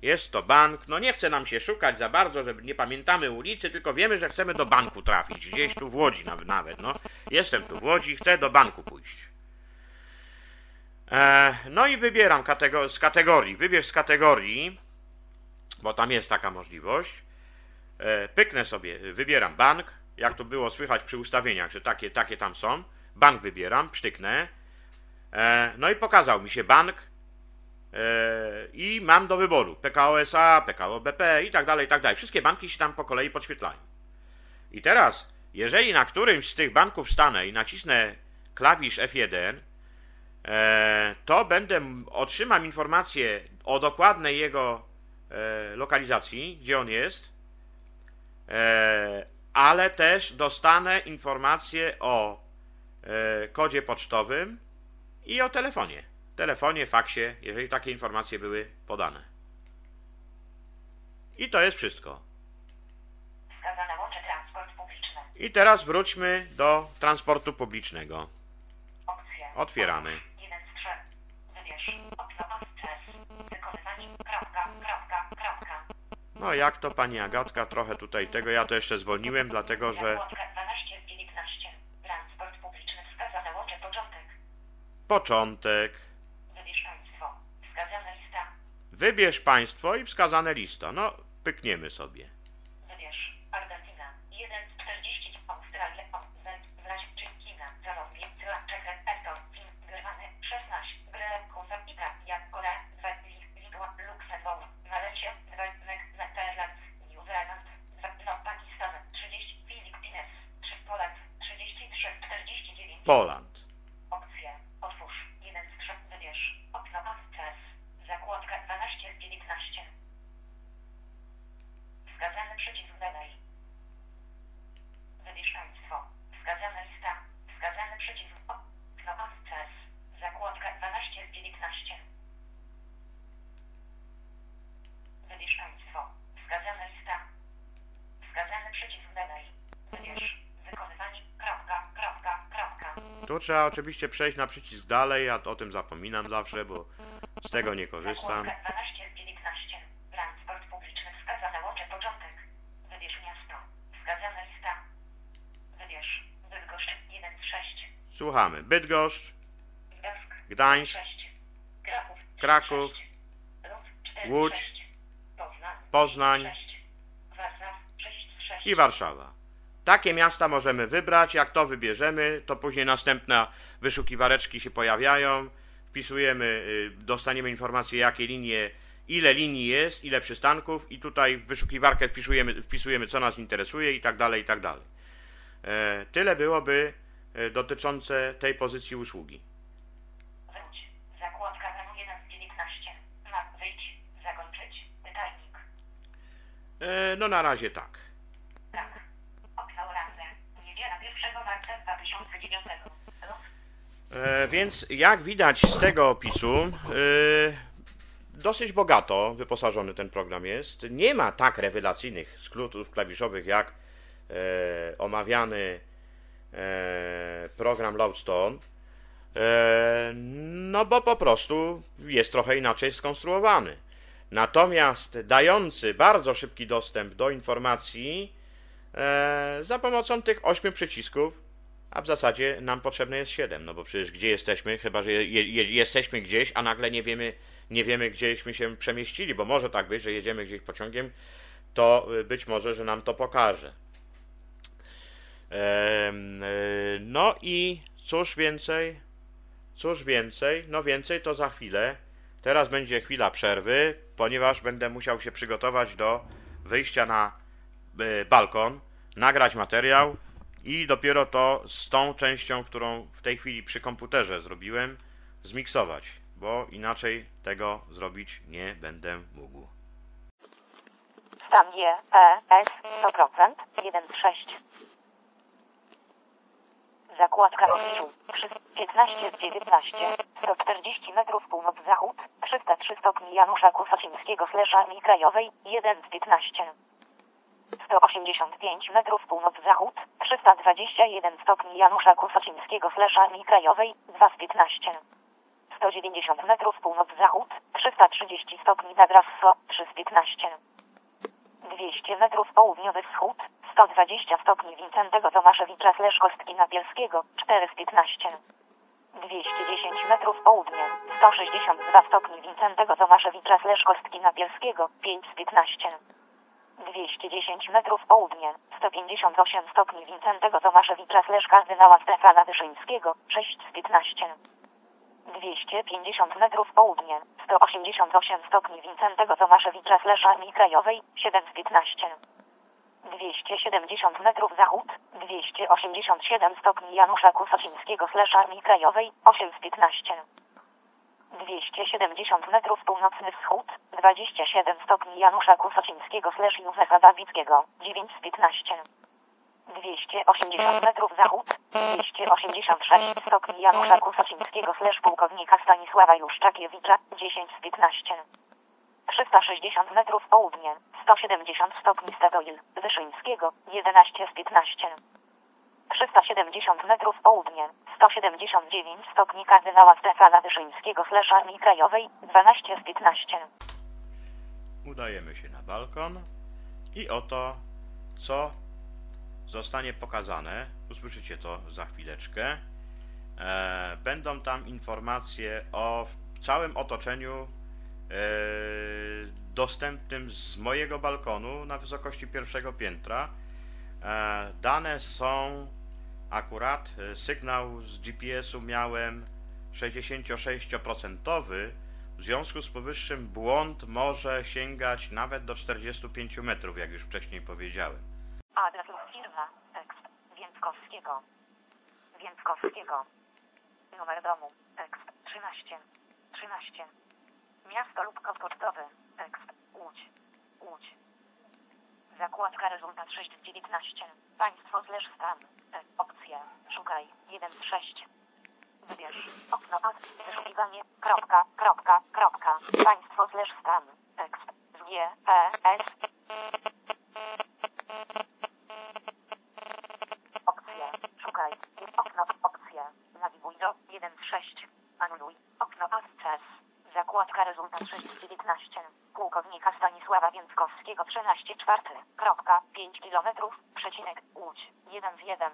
A: Jest to bank, no nie chce nam się szukać za bardzo, żeby nie pamiętamy ulicy, tylko wiemy, że chcemy do banku trafić, gdzieś tu w Łodzi nawet, no. Jestem tu w Łodzi, chcę do banku pójść. E, no i wybieram katego- z kategorii. Wybierz z kategorii, bo tam jest taka możliwość. E, pyknę sobie, wybieram bank, jak to było słychać przy ustawieniach, że takie, takie tam są. Bank wybieram, psztyknę. E, no i pokazał mi się bank e, i mam do wyboru PKO SA, PKO BP i tak dalej, i tak dalej. Wszystkie banki się tam po kolei podświetlają. I teraz, jeżeli na którymś z tych banków stanę i nacisnę klawisz F1, e, to będę otrzymam informację o dokładnej jego lokalizacji, gdzie on jest, ale też dostanę informację o e, kodzie pocztowym i o telefonie. Telefonie, faksie, jeżeli takie informacje były podane. I to jest wszystko.
B: Wskazane łącze transport publiczny.
A: I teraz wróćmy do transportu publicznego. Otwieramy. No jak to pani Agatka, trochę tutaj tego, ja to jeszcze zwolniłem, dlatego że
B: Zakładka 12 z 19. Transport publiczny. Wskazane łącze początek. Wybierz państwo
A: i wskazane lista. No, pykniemy sobie. pola. Trzeba oczywiście przejść na przycisk dalej, ja o tym zapominam zawsze, bo z tego nie korzystam.
B: Zakładka 12 z 19. Transport publiczny wskazane łącze początek. Wybierz miasto. Wskazana lista. Wybierz. Bydgoszcz 1 z 6.
A: Słuchamy. Bydgoszcz,
B: Gdańsk
A: Gdańsk,
B: 6. Kraków.
A: Kraków,
B: 6. Lud 4
A: Łódź,
B: 6. Poznań
A: Poznań
B: 6. Warszawa 6 z 6.
A: i Warszawa. Takie miasta możemy wybrać. Jak to wybierzemy, to później następne wyszukiwareczki się pojawiają. Wpisujemy, y, dostaniemy informację, jakie linie, ile linii jest, ile przystanków, i tutaj w wyszukiwarkę wpisujemy, wpisujemy co nas interesuje i tak dalej, i tak dalej. E, Tyle byłoby e, dotyczące tej pozycji usługi.
B: Wróć. Zakładka menu 1 z 19. Map wyjdź. Zakończyć. Pytajnik.
A: E, No na razie. Tak.
B: 2009. Lud.
A: E, Więc jak widać z tego opisu, e, dosyć bogato wyposażony ten program jest. Nie ma tak rewelacyjnych skrótów klawiszowych jak e, omawiany program Loudstone. No bo po prostu jest trochę inaczej skonstruowany. Natomiast dający bardzo szybki dostęp do informacji za pomocą tych ośmiu przycisków, a w zasadzie nam potrzebne jest 7, no bo przecież gdzie jesteśmy, chyba że je, je, jesteśmy gdzieś, a nagle nie wiemy, nie wiemy gdzieśmy się przemieścili, bo może tak być, że jedziemy gdzieś pociągiem, to y, być może, że nam to pokaże. Y, No i cóż więcej, cóż więcej, no więcej to za chwilę. Teraz będzie chwila przerwy, ponieważ będę musiał się przygotować do wyjścia na y, balkon, nagrać materiał i dopiero to z tą częścią, którą w tej chwili przy komputerze zrobiłem, zmiksować, bo inaczej tego zrobić nie będę mógł.
B: Stan G, E, S, 100%, 1 z 6. Zakładka odbioru, 15 z 19, 140 metrów północ-zachód, 303 stopni Janusza Kusocińskiego slash Armii Krajowej, 1 z 15. 185 metrów północ-zachód, 321 stopni Janusza Kusocińskiego slash Armii Krajowej, 2 z 15. 190 metrów północ-zachód, 330 stopni Nagrasso, 3 z 15. 200 metrów południowy wschód, 120 stopni Wincentego Tomaszewicza slash Kostki Nabielskiego, 4 z 15. 210 metrów południe, 162 stopni Wincentego Tomaszewicza slash Kostki Nabielskiego, 5 z 15. 210 metrów południe, 158 stopni Wincentego Tomaszewicza slash kardynała Stefana Wyszyńskiego, 6 z 15. 250 metrów południe, 188 stopni Wincentego Tomaszewicza slash Armii Krajowej, 7 z 15. 270 metrów zachód, 287 stopni Janusza Kusocińskiego slash Armii Krajowej, 8 z 15. 270 metrów północny wschód, 27 stopni Janusza Kusocińskiego slash Józefa Dawickiego, 9 z 15. 280 metrów zachód, 286 stopni Janusza Kusocińskiego slash pułkownika Stanisława Juszczakiewicza, 10 z 15. 360 metrów południe, 170 stopni Stadoil, Wyszyńskiego, 11 z 15. 370 metrów południe, 179 stopni kardynała Stefana Wyszyńskiego slash Armii Krajowej, 12 z 15.
A: Udajemy się na balkon i oto co zostanie pokazane. Usłyszycie to za chwileczkę. E, będą tam informacje o całym otoczeniu e, dostępnym z mojego balkonu na wysokości pierwszego piętra. E, dane są akurat, e, sygnał z GPS-u miałem 66%. W związku z powyższym błąd może sięgać nawet do 45 metrów, jak już wcześniej powiedziałem.
B: Adres lub firma, tekst, Więckowskiego. Więckowskiego. Numer domu, tekst, 13. 13. Miasto lub kod pocztowy, tekst, Łódź. Łódź. Zakładka rezultat 6 z 19. Państwo slash stan, te, opcje, szukaj, 1 z 6. Wybierz, okno ad, wyszukiwanie, kropka, kropka, kropka, państwo slash stan, tekst, z G, E, S, opcje, szukaj, okno, opcje, nad, Okno Access. Zakładka rezultat 619. Stanisława Więckowskiego 13 czwarte. Kropka 5 kilometrów. Przecinek. Łódź. 1 z 1.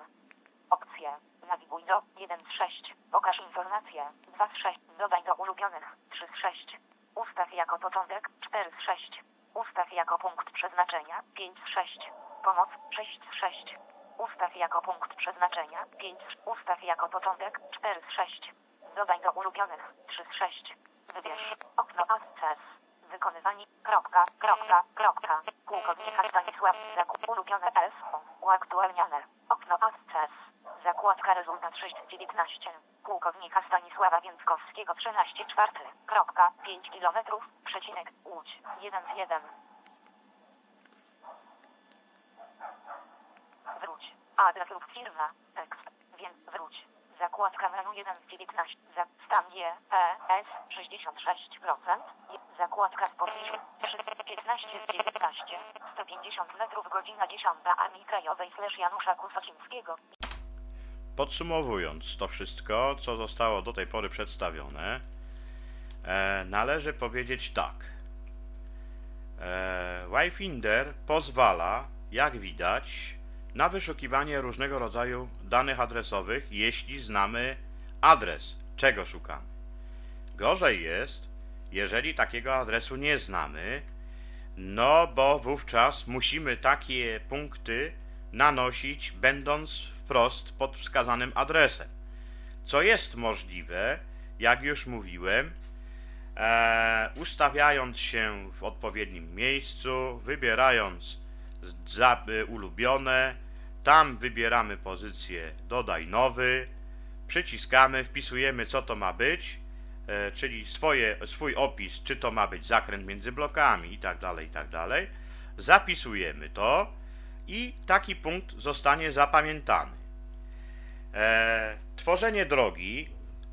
B: Opcje. Nawiguj do 1 z 6. Pokaż informacje. 2 z 6. Dodaj do ulubionych. 3 z 6. Ustaw jako początek. 4 z 6. Ustaw jako punkt przeznaczenia. 5 z 6. Pomoc. 6 z 6. Ustaw jako punkt przeznaczenia. 5 z Ustaw jako początek. 4 z 6. Dodaj do ulubionych. 3 z 6. Wybierz. Okno Access. Wykonywanie. Kropka. Kropka. Kropka. Pułkownika Stanisław. Zakup. Ulubione SO. Uaktualniane. Okno Access. Zakładka rezultat 619. Pułkownika Stanisława Więckowskiego 13 czwarte. Kropka. 5 kilometrów. Przecinek. Łódź. 1 z 1. Wróć. Adres lub firma. Tekst. Więc wróć. Zakładka menu 1 z 19. Za stan. P. S. 66%. I- Zakładka z podpisu. 3, 15 z 19. 150 metrów godzina 10 Armii Krajowej slash Janusza Kusocińskiego.
A: Podsumowując to wszystko, co zostało do tej pory przedstawione, e, należy powiedzieć tak. E, Wayfinder pozwala, jak widać, na wyszukiwanie różnego rodzaju danych adresowych, jeśli znamy adres, czego szukamy. Gorzej jest, jeżeli takiego adresu nie znamy, no bo wówczas musimy takie punkty nanosić, będąc wprost pod wskazanym adresem. Co jest możliwe, jak już mówiłem, e, ustawiając się w odpowiednim miejscu, wybierając za, ulubione, tam wybieramy pozycję dodaj nowy, przyciskamy, wpisujemy co to ma być, e, czyli swoje, swój opis, czy to ma być zakręt między blokami i tak dalej, i tak. Zapisujemy to i taki punkt zostanie zapamiętany. E, tworzenie drogi,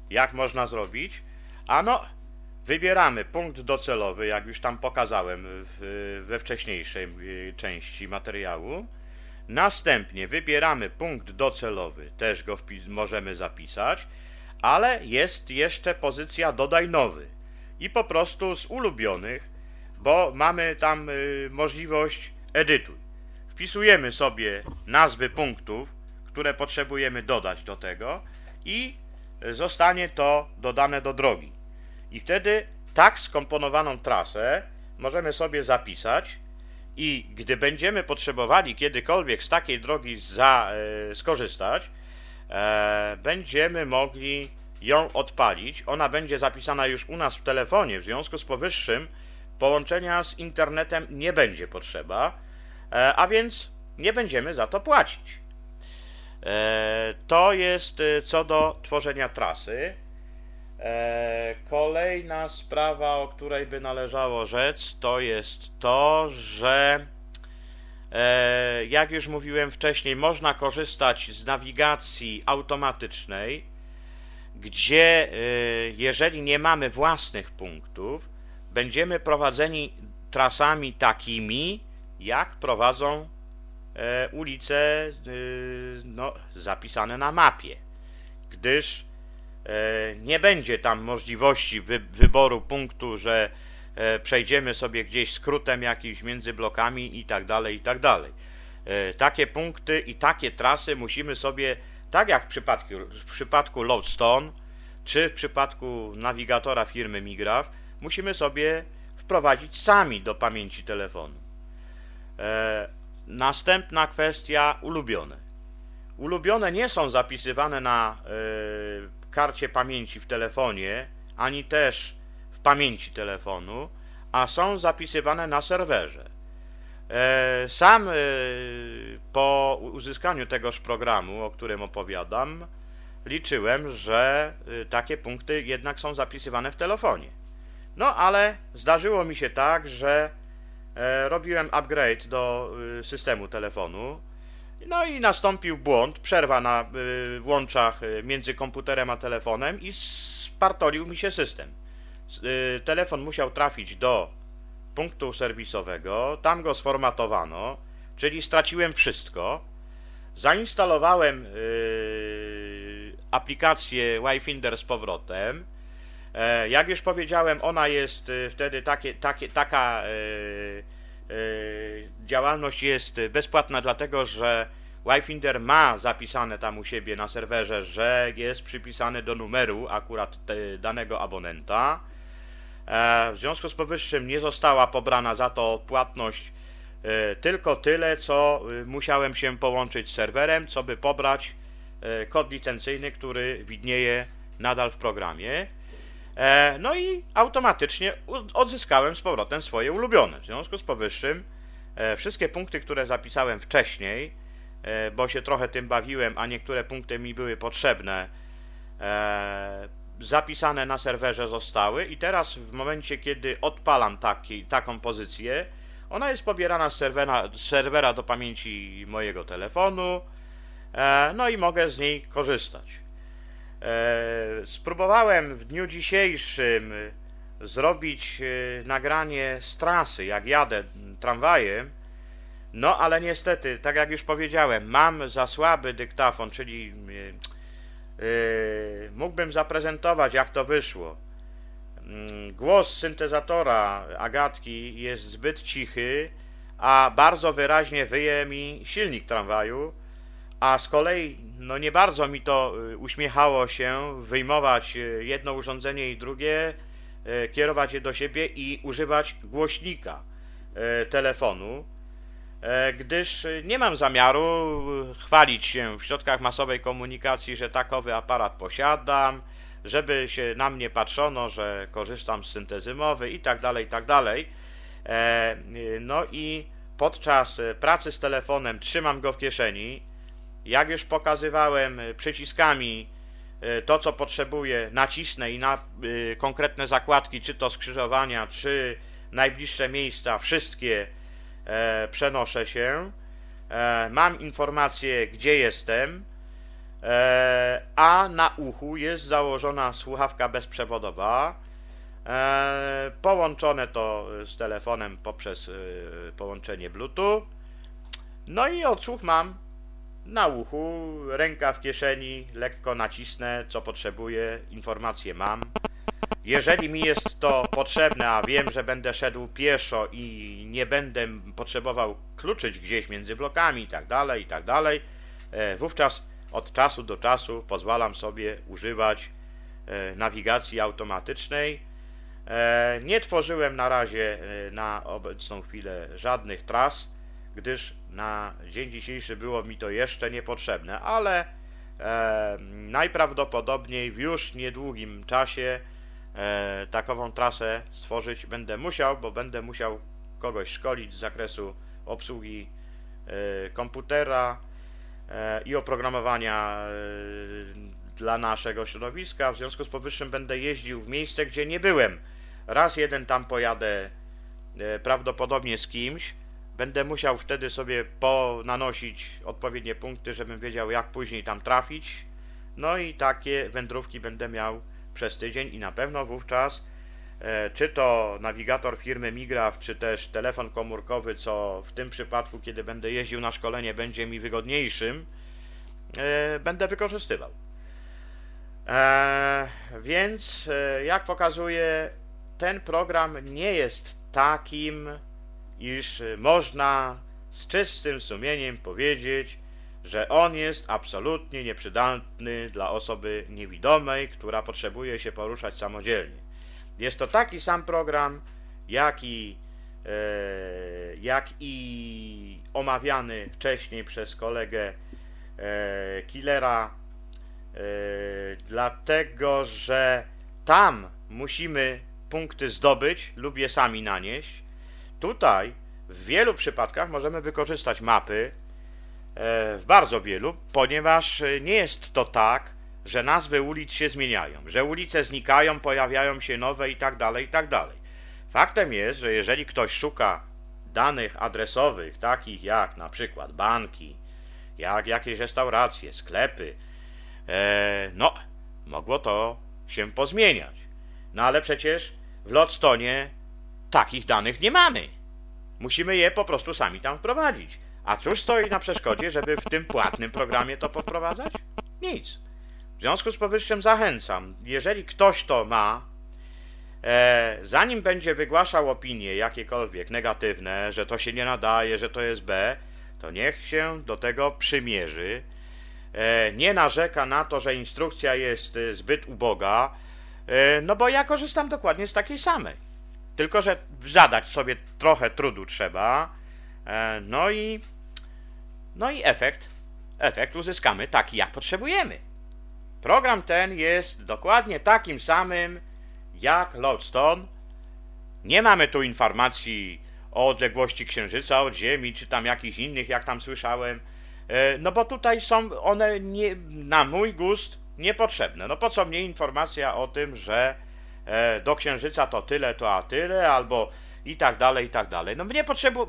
A: jak można zrobić? Ano, wybieramy punkt docelowy, jak już tam pokazałem w, we wcześniejszej y, części materiału. Następnie wybieramy punkt docelowy, też go możemy zapisać, ale jest jeszcze pozycja dodaj nowy i po prostu z ulubionych, bo mamy tam y, możliwość edytuj. Wpisujemy sobie nazwy punktów, które potrzebujemy dodać do tego i zostanie to dodane do drogi. I wtedy tak skomponowaną trasę możemy sobie zapisać i gdy będziemy potrzebowali kiedykolwiek z takiej drogi za, e, skorzystać, e, będziemy mogli ją odpalić. Ona będzie zapisana już u nas w telefonie, w związku z powyższym połączenia z internetem nie będzie potrzeba, e, a więc nie będziemy za to płacić. E, To jest e, co do tworzenia trasy. E, Kolejna sprawa, o której by należało rzec, to jest to, że e, jak już mówiłem wcześniej, można korzystać z nawigacji automatycznej, gdzie e, jeżeli nie mamy własnych punktów, będziemy prowadzeni trasami takimi, jak prowadzą ulice no, zapisane na mapie, gdyż nie będzie tam możliwości wy, wyboru punktu, że e, przejdziemy sobie gdzieś skrótem jakimś między blokami i tak dalej, i tak dalej. E, Takie punkty i takie trasy musimy sobie, tak jak w przypadku, w przypadku Lodestone, czy w przypadku nawigatora firmy Migraf, musimy sobie wprowadzić sami do pamięci telefonu. E, Następna kwestia ulubione. Ulubione nie są zapisywane na e, karcie pamięci w telefonie, ani też w pamięci telefonu, a są zapisywane na serwerze. E, Sam e, po uzyskaniu tegoż programu, o którym opowiadam, liczyłem, że e, takie punkty jednak są zapisywane w telefonie. No ale zdarzyło mi się tak, że robiłem upgrade do systemu telefonu. No i nastąpił błąd, przerwa na y, łączach y, między komputerem a telefonem i spartolił mi się system. Y, Telefon musiał trafić do punktu serwisowego, tam go sformatowano, czyli straciłem wszystko. Zainstalowałem y, aplikację Wi-Finder z powrotem. E, jak już powiedziałem, ona jest e, wtedy takie, takie, taka e, działalność jest bezpłatna, dlatego że Wifinder ma zapisane tam u siebie na serwerze, że jest przypisany do numeru akurat danego abonenta. W związku z powyższym nie została pobrana za to płatność tylko tyle, co musiałem się połączyć z serwerem, co by pobrać kod licencyjny, który widnieje nadal w programie. E, no i automatycznie odzyskałem z powrotem swoje ulubione. W związku z powyższym e, wszystkie punkty, które zapisałem wcześniej, e, bo się trochę tym bawiłem, a niektóre punkty mi były potrzebne, zapisane na serwerze zostały i teraz w momencie, kiedy odpalam taki, taką pozycję, ona jest pobierana z serwera, z serwera do pamięci mojego telefonu, no i mogę z niej korzystać. E, spróbowałem w dniu dzisiejszym zrobić e, nagranie z trasy, jak jadę tramwajem, no ale niestety, tak jak już powiedziałem, mam za słaby dyktafon, czyli e, mógłbym zaprezentować, jak to wyszło. Mm, głos syntezatora Agatki jest zbyt cichy, a bardzo wyraźnie wyje mi silnik tramwaju, a z kolei no nie bardzo mi to y, uśmiechało się wyjmować y, jedno urządzenie i drugie, y, kierować je do siebie i używać głośnika telefonu, gdyż nie mam zamiaru chwalić się w środkach masowej komunikacji, że takowy aparat posiadam, żeby się na mnie patrzono, że korzystam z syntezy mowy i tak dalej, i tak dalej. No i podczas pracy z telefonem trzymam go w kieszeni, jak już pokazywałem e, przyciskami e, to, co potrzebuję, nacisnę i na e, konkretne zakładki, czy to skrzyżowania, czy najbliższe miejsca, wszystkie przenoszę się. Mam informację, gdzie jestem, a na uchu jest założona słuchawka bezprzewodowa. Połączone to z telefonem poprzez połączenie Bluetooth. No i odsłuch mam na uchu, ręka w kieszeni, lekko nacisnę, co potrzebuję, informacje mam. Jeżeli mi jest to potrzebne, a wiem, że będę szedł pieszo i nie będę potrzebował kluczyć gdzieś między blokami i tak dalej, i tak dalej, e, wówczas od czasu do czasu pozwalam sobie używać e, nawigacji automatycznej. E, nie tworzyłem na razie na obecną chwilę żadnych tras, gdyż na dzień dzisiejszy było mi to jeszcze niepotrzebne, ale e, najprawdopodobniej w już niedługim czasie e, takową trasę stworzyć będę musiał, bo będę musiał kogoś szkolić z zakresu obsługi e, komputera e, i oprogramowania e, dla naszego środowiska. W związku z powyższym będę jeździł w miejsce, gdzie nie byłem. Raz jeden tam pojadę e, prawdopodobnie z kimś, Będę musiał wtedy sobie ponanosić odpowiednie punkty, żebym wiedział jak później tam trafić. No i takie wędrówki będę miał przez tydzień i na pewno wówczas e, czy to nawigator firmy Migraf, czy też telefon komórkowy, co w tym przypadku, kiedy będę jeździł na szkolenie, będzie mi wygodniejszym, e, będę wykorzystywał. E, więc, jak pokazuje, ten program nie jest takim iż można z czystym sumieniem powiedzieć, że on jest absolutnie nieprzydatny dla osoby niewidomej, która potrzebuje się poruszać samodzielnie. Jest to taki sam program, jak i, e, jak i omawiany wcześniej przez kolegę e, Killera, e, dlatego że tam musimy punkty zdobyć lub je sami nanieść, Tutaj w wielu przypadkach możemy wykorzystać mapy, e, w bardzo wielu, ponieważ e, nie jest to tak, że nazwy ulic się zmieniają, że ulice znikają, pojawiają się nowe i tak dalej, i tak dalej. Faktem jest, że jeżeli ktoś szuka danych adresowych, takich jak na przykład banki, jak jakieś restauracje, sklepy, e, no, mogło to się pozmieniać. No ale przecież w Lodstonie takich danych nie mamy. Musimy je po prostu sami tam wprowadzić. A cóż stoi na przeszkodzie, żeby w tym płatnym programie to powprowadzać? Nic. W związku z powyższym zachęcam, jeżeli ktoś to ma, e, zanim będzie wygłaszał opinie jakiekolwiek negatywne, że to się nie nadaje, że to jest B, to niech się do tego przymierzy. E, nie narzeka na to, że instrukcja jest e, zbyt uboga, e, no bo ja korzystam dokładnie z takiej samej. Tylko, że zadać sobie trochę trudu trzeba, e, no i no i efekt, efekt uzyskamy taki, jak potrzebujemy. Program ten jest dokładnie takim samym jak Lodestone. Nie mamy tu informacji o odległości Księżyca od Ziemi, czy tam jakichś innych, jak tam słyszałem. E, no bo tutaj są one nie, na mój gust niepotrzebne. No po co mnie informacja o tym, że do Księżyca to tyle, to a tyle, albo i tak dalej, i tak dalej. No mnie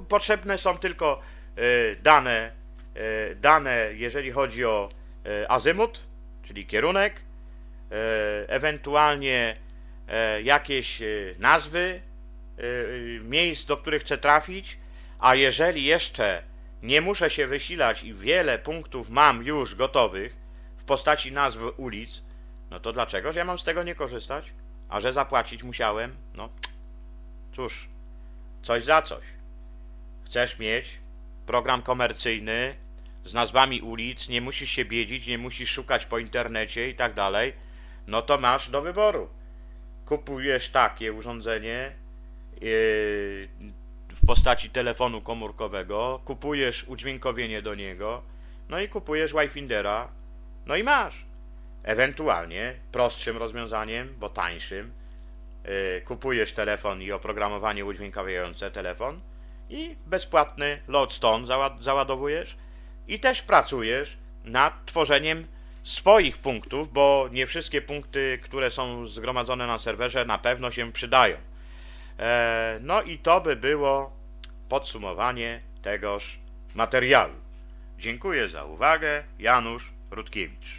A: potrzebne są tylko e, dane, dane, jeżeli chodzi o azymut, czyli kierunek, ewentualnie jakieś nazwy miejsc, do których chcę trafić, a jeżeli jeszcze nie muszę się wysilać i wiele punktów mam już gotowych w postaci nazw ulic, no to dlaczegoż ja mam z tego nie korzystać? A że zapłacić musiałem? No cóż, coś za coś. Chcesz mieć program komercyjny z nazwami ulic, nie musisz się biedzić, nie musisz szukać po internecie i tak dalej, no to masz do wyboru. Kupujesz takie urządzenie, yy, w postaci telefonu komórkowego, kupujesz udźwiękowienie do niego, no i kupujesz Wifindera, no i masz. Ewentualnie prostszym rozwiązaniem, bo tańszym, yy, kupujesz telefon i oprogramowanie udźwiękawiające telefon i bezpłatny Lodestone załad załadowujesz i też pracujesz nad tworzeniem swoich punktów, bo nie wszystkie punkty, które są zgromadzone na serwerze, na pewno się przydają. E, no i to by było podsumowanie tegoż materiału. Dziękuję za uwagę. Janusz Rutkiewicz.